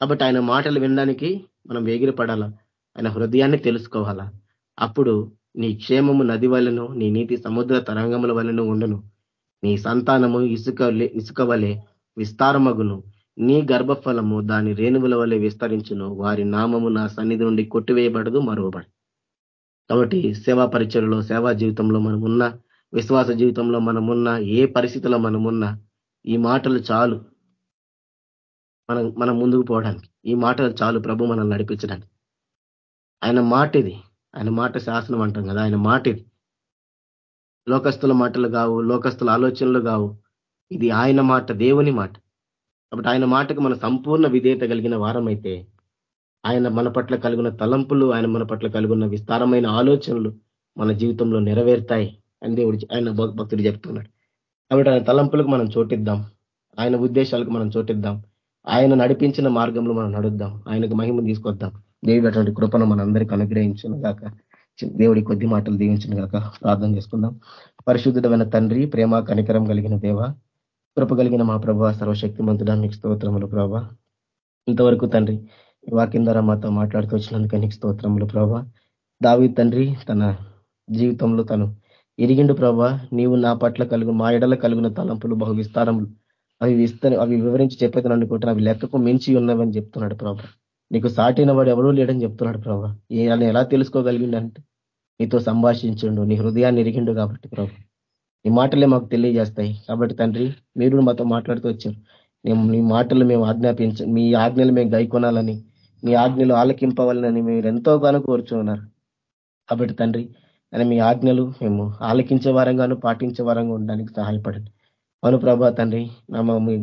కాబట్టి ఆయన మాటలు వినడానికి మనం వేగిరపడాలా? ఆయన హృదయాన్ని తెలుసుకోవాలా? అప్పుడు నీ క్షేమము నది వలెను నీ నీతి సముద్ర తరంగముల వలెను ఉండను. నీ సంతానము ఇసుక ఇసుక వలె విస్తారమగును. నీ గర్భఫలము దాని రేణువుల వలె విస్తరించును. వారి నామము నా సన్నిధి నుండి కొట్టివేయబడదు మరువబడు కాబట్టి సేవా పరిచయలో సేవా జీవితంలో మనం ఉన్న విశ్వాస జీవితంలో మనమున్న ఏ పరిస్థితిలో మనమున్నా ఈ మాటలు చాలు. మనం మనం ముందుకు పోవడానికి. ఈ మాటలు చాలు ప్రభు మనల్ని నడిపించడానికి. ఆయన మాట ఇది ఆయన మాట శాసనం అంటాం కదా ఆయన మాట ఇది లోకస్తుల మాటలు కావు లోకస్తుల ఆలోచనలు కావు. ఇది ఆయన మాట దేవుని మాట. కాబట్టి ఆయన మాటకు మన సంపూర్ణ విధేయత కలిగిన వారమైతే ఆయన మన పట్ల కలిగిన తలంపులు ఆయన మన పట్ల కలిగిన విస్తారమైన ఆలోచనలు మన జీవితంలో నెరవేరుతాయి. అని దేవుడు ఆయన భక్తుడు చెప్తున్నాడు. కాబట్టి ఆయన తలంపులకు మనం చోటిద్దాం. ఆయన ఉద్దేశాలకు మనం చోటిద్దాం. ఆయన నడిపించిన మార్గంలో మనం నడుద్దాం. ఆయనకు మహిమ తీసుకొద్దాం. దేవుడు అటువంటి కృపను మన అందరికీ అనుగ్రహించిన గాక. దేవుడి కొద్ది మాటలు దీవించిన గాక. ప్రార్థన చేసుకుందాం. పరిశుద్ధమైన తండ్రి ప్రేమ కనికరం కలిగిన దేవ కృప కలిగిన మా ప్రభా సర్వశక్తిమంతుడా మీకు స్తోత్రములు ప్రభా. ఇంతవరకు తండ్రి వాక్యం ద్వారా మాతో మాట్లాడుతూ వచ్చినందుకు నీకు స్తోత్రములు ప్రభా. దావి తండ్రి తన జీవితంలో తను ఇరిగిండు ప్రభా నీవు నా పట్ల కలుగు మా ఎడల కలిగిన తలంపులు బహు విస్తారములు. అవి విస్తర అవి వివరించి చెప్పేదని అనుకుంటున్నా అవి లెక్కకు మించి ఉన్నవని చెప్తున్నాడు ప్రభా. నీకు సాటైన వాడు ఎవరూ లేడని చెప్తున్నాడు ప్రభా. అని ఎలా తెలుసుకోగలిగిండంటే నీతో సంభాషించండు నీ హృదయాన్ని ఇరిగిండు కాబట్టి ప్రభా. నీ మాటలే మాకు తెలియజేస్తాయి. కాబట్టి తండ్రి మీరు మాతో మాట్లాడుతూ వచ్చారు. మీ మాటలు మేము ఆజ్ఞాపించ మీ ఆజ్ఞలు మేము గైకొనాలని మీ ఆజ్ఞలు ఆలకింపవాలని మీరు ఎంతో గాను కోరుచున్నారు. కాబట్టి తండ్రి అని మీ ఆజ్ఞలు మేము ఆలకించే వారంగాను పాటించే వారంగా ఉండడానికి సహాయపడండి. అవును ప్రభా తండ్రి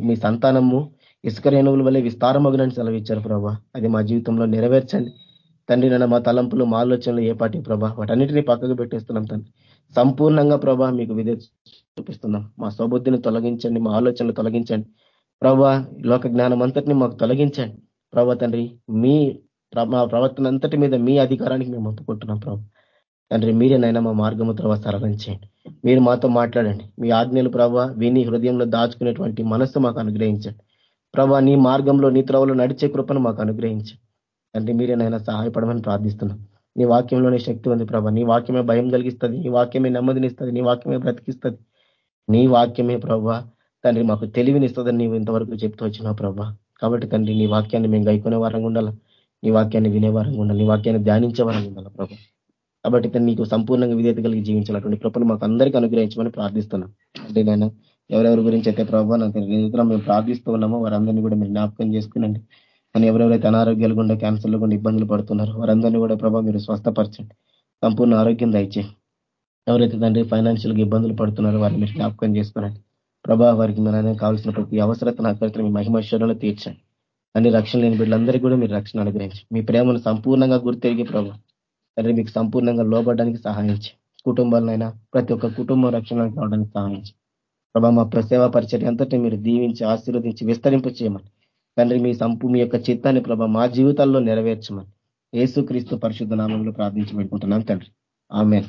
మీ సంతానము ఇసుక రేణువుల వల్లే విస్తారమగునని సెలవిచ్చారు ప్రభా. అది మా జీవితంలో నెరవేర్చండి. తండ్రి నన్ను మా తలంపులు మా ఆలోచనలు ఏ పాటి ప్రభా వాటన్నిటినీ పక్కకు పెట్టేస్తున్నాం తండ్రి. సంపూర్ణంగా ప్రభా మీకు విధే చూపిస్తున్నాం. మా స్వబుద్ధిని తొలగించండి మా ఆలోచనలు తొలగించండి. ప్రభా లోక జ్ఞానం అంతటిని మాకు తొలగించండి. ప్రభా తండ్రి మీ మా ప్రవర్తన అంతటి మీద మీ అధికారానికి మేము ఒప్పుకుంటున్నాం ప్రభా. తండ్రి మీరేనైనా మా మార్గము త్రవ సరళం చేయండి మీరు మాతో మాట్లాడండి. మీ ఆజ్ఞలు ప్రభావ విని హృదయంలో దాచుకునేటువంటి మనస్సు మాకు అనుగ్రహించండి. ప్రభా నీ మార్గంలో నీ త్రవలో నడిచే కృపను మాకు అనుగ్రహించండి. తండ్రి మీరే నైనా సహాయపడమని ప్రార్థిస్తున్నాం. నీ వాక్యంలోనే శక్తి ఉంది ప్రభా. నీ వాక్యమే భయం కలిగిస్తుంది నీ వాక్యమే నెమ్మదినిస్తుంది నీ వాక్యమే బ్రతికిస్తుంది. నీ వాక్యమే ప్రభా తండ్రి మాకు తెలివినిస్తుందని నీవు ఇంతవరకు చెప్తూ వచ్చినావు ప్రభా. కాబట్టి తండ్రి నీ వాక్యాన్ని మేము గైకునే వారంగా ఉండాలా? నీ వాక్యాన్ని వినే వారంగా ఉండాలి? నీ వాక్యాన్ని ధ్యానించే వారంగా ఉండాలి ప్రభా? కాబట్టి ఇతను నీకు సంపూర్ణంగా విధేత కలిగి జీవించాలటువంటి కృపను మాకు అందరికీ అనుగ్రహించమని ప్రార్థిస్తున్నాం. అంటే నేను ఎవరెవరి గురించి అయితే ప్రభావ నాకు మేము ప్రార్థిస్తూ ఉన్నామో వారందరినీ కూడా మీరు జ్ఞాపకం చేసుకునండి. కానీ ఎవరెవరైతే అనారోగ్యాలు గుండా క్యాన్సర్లు గుండా ఇబ్బందులు పడుతున్నారు వారందరినీ కూడా ప్రభావ మీరు స్వస్థపరచండి. సంపూర్ణ ఆరోగ్యం దయచే ఎవరైతే తండ్రి ఫైనాన్షియల్గా ఇబ్బందులు పడుతున్నారో వారిని మీరు జ్ఞాపకం చేసుకునండి. ప్రభా వారికి మన కావాల్సిన ప్రతి అవసరతను అక్కడ మీ మహిమశ్వరంలో తీర్చండి. అన్ని రక్షణ లేని బిడ్డలందరికీ కూడా మీరు రక్షణ అనుగ్రహించండి. మీ ప్రేమను సంపూర్ణంగా గుర్తిరిగి ప్రభావ తండ్రి మీకు సంపూర్ణంగా లోబడడానికి సహాయించి. కుటుంబాలనైనా ప్రతి ఒక్క కుటుంబం రక్షణలోకి రావడానికి సహాయించి. ప్రభా మా ప్రసేవా పరిచయం అంతటి మీరు దీవించి ఆశీర్వదించి విస్తరింపు చేయమని. తండ్రి మీ సంపు మీ యొక్క చిత్తాన్ని ప్రభా మా జీవితాల్లో నెరవేర్చమని. ఏసుక్రీస్తు పరిశుద్ధ నామంలో ప్రార్థించి పెట్టుకుంటున్నాం తండ్రి. ఆమె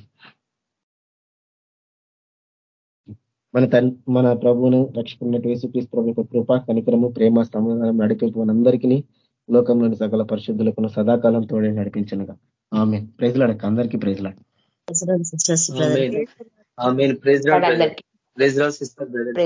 మన తన్ మన ప్రభువును రక్షకున్నట్టు యేసుక్రీస్తు ప్రభు యొక్క కృప కనికరము ప్రేమ సమాధానం నడిపింపు మనందరికీ లోకంలోని సకల పరిశుద్ధులకు సదాకాలం తోడే నడిపించనుగా. ఆమె ప్రైజ్లాడక అందరికీ ప్రైజ్లాడ్ సిస్టర్ ప్రైజ్ బ్రదర్.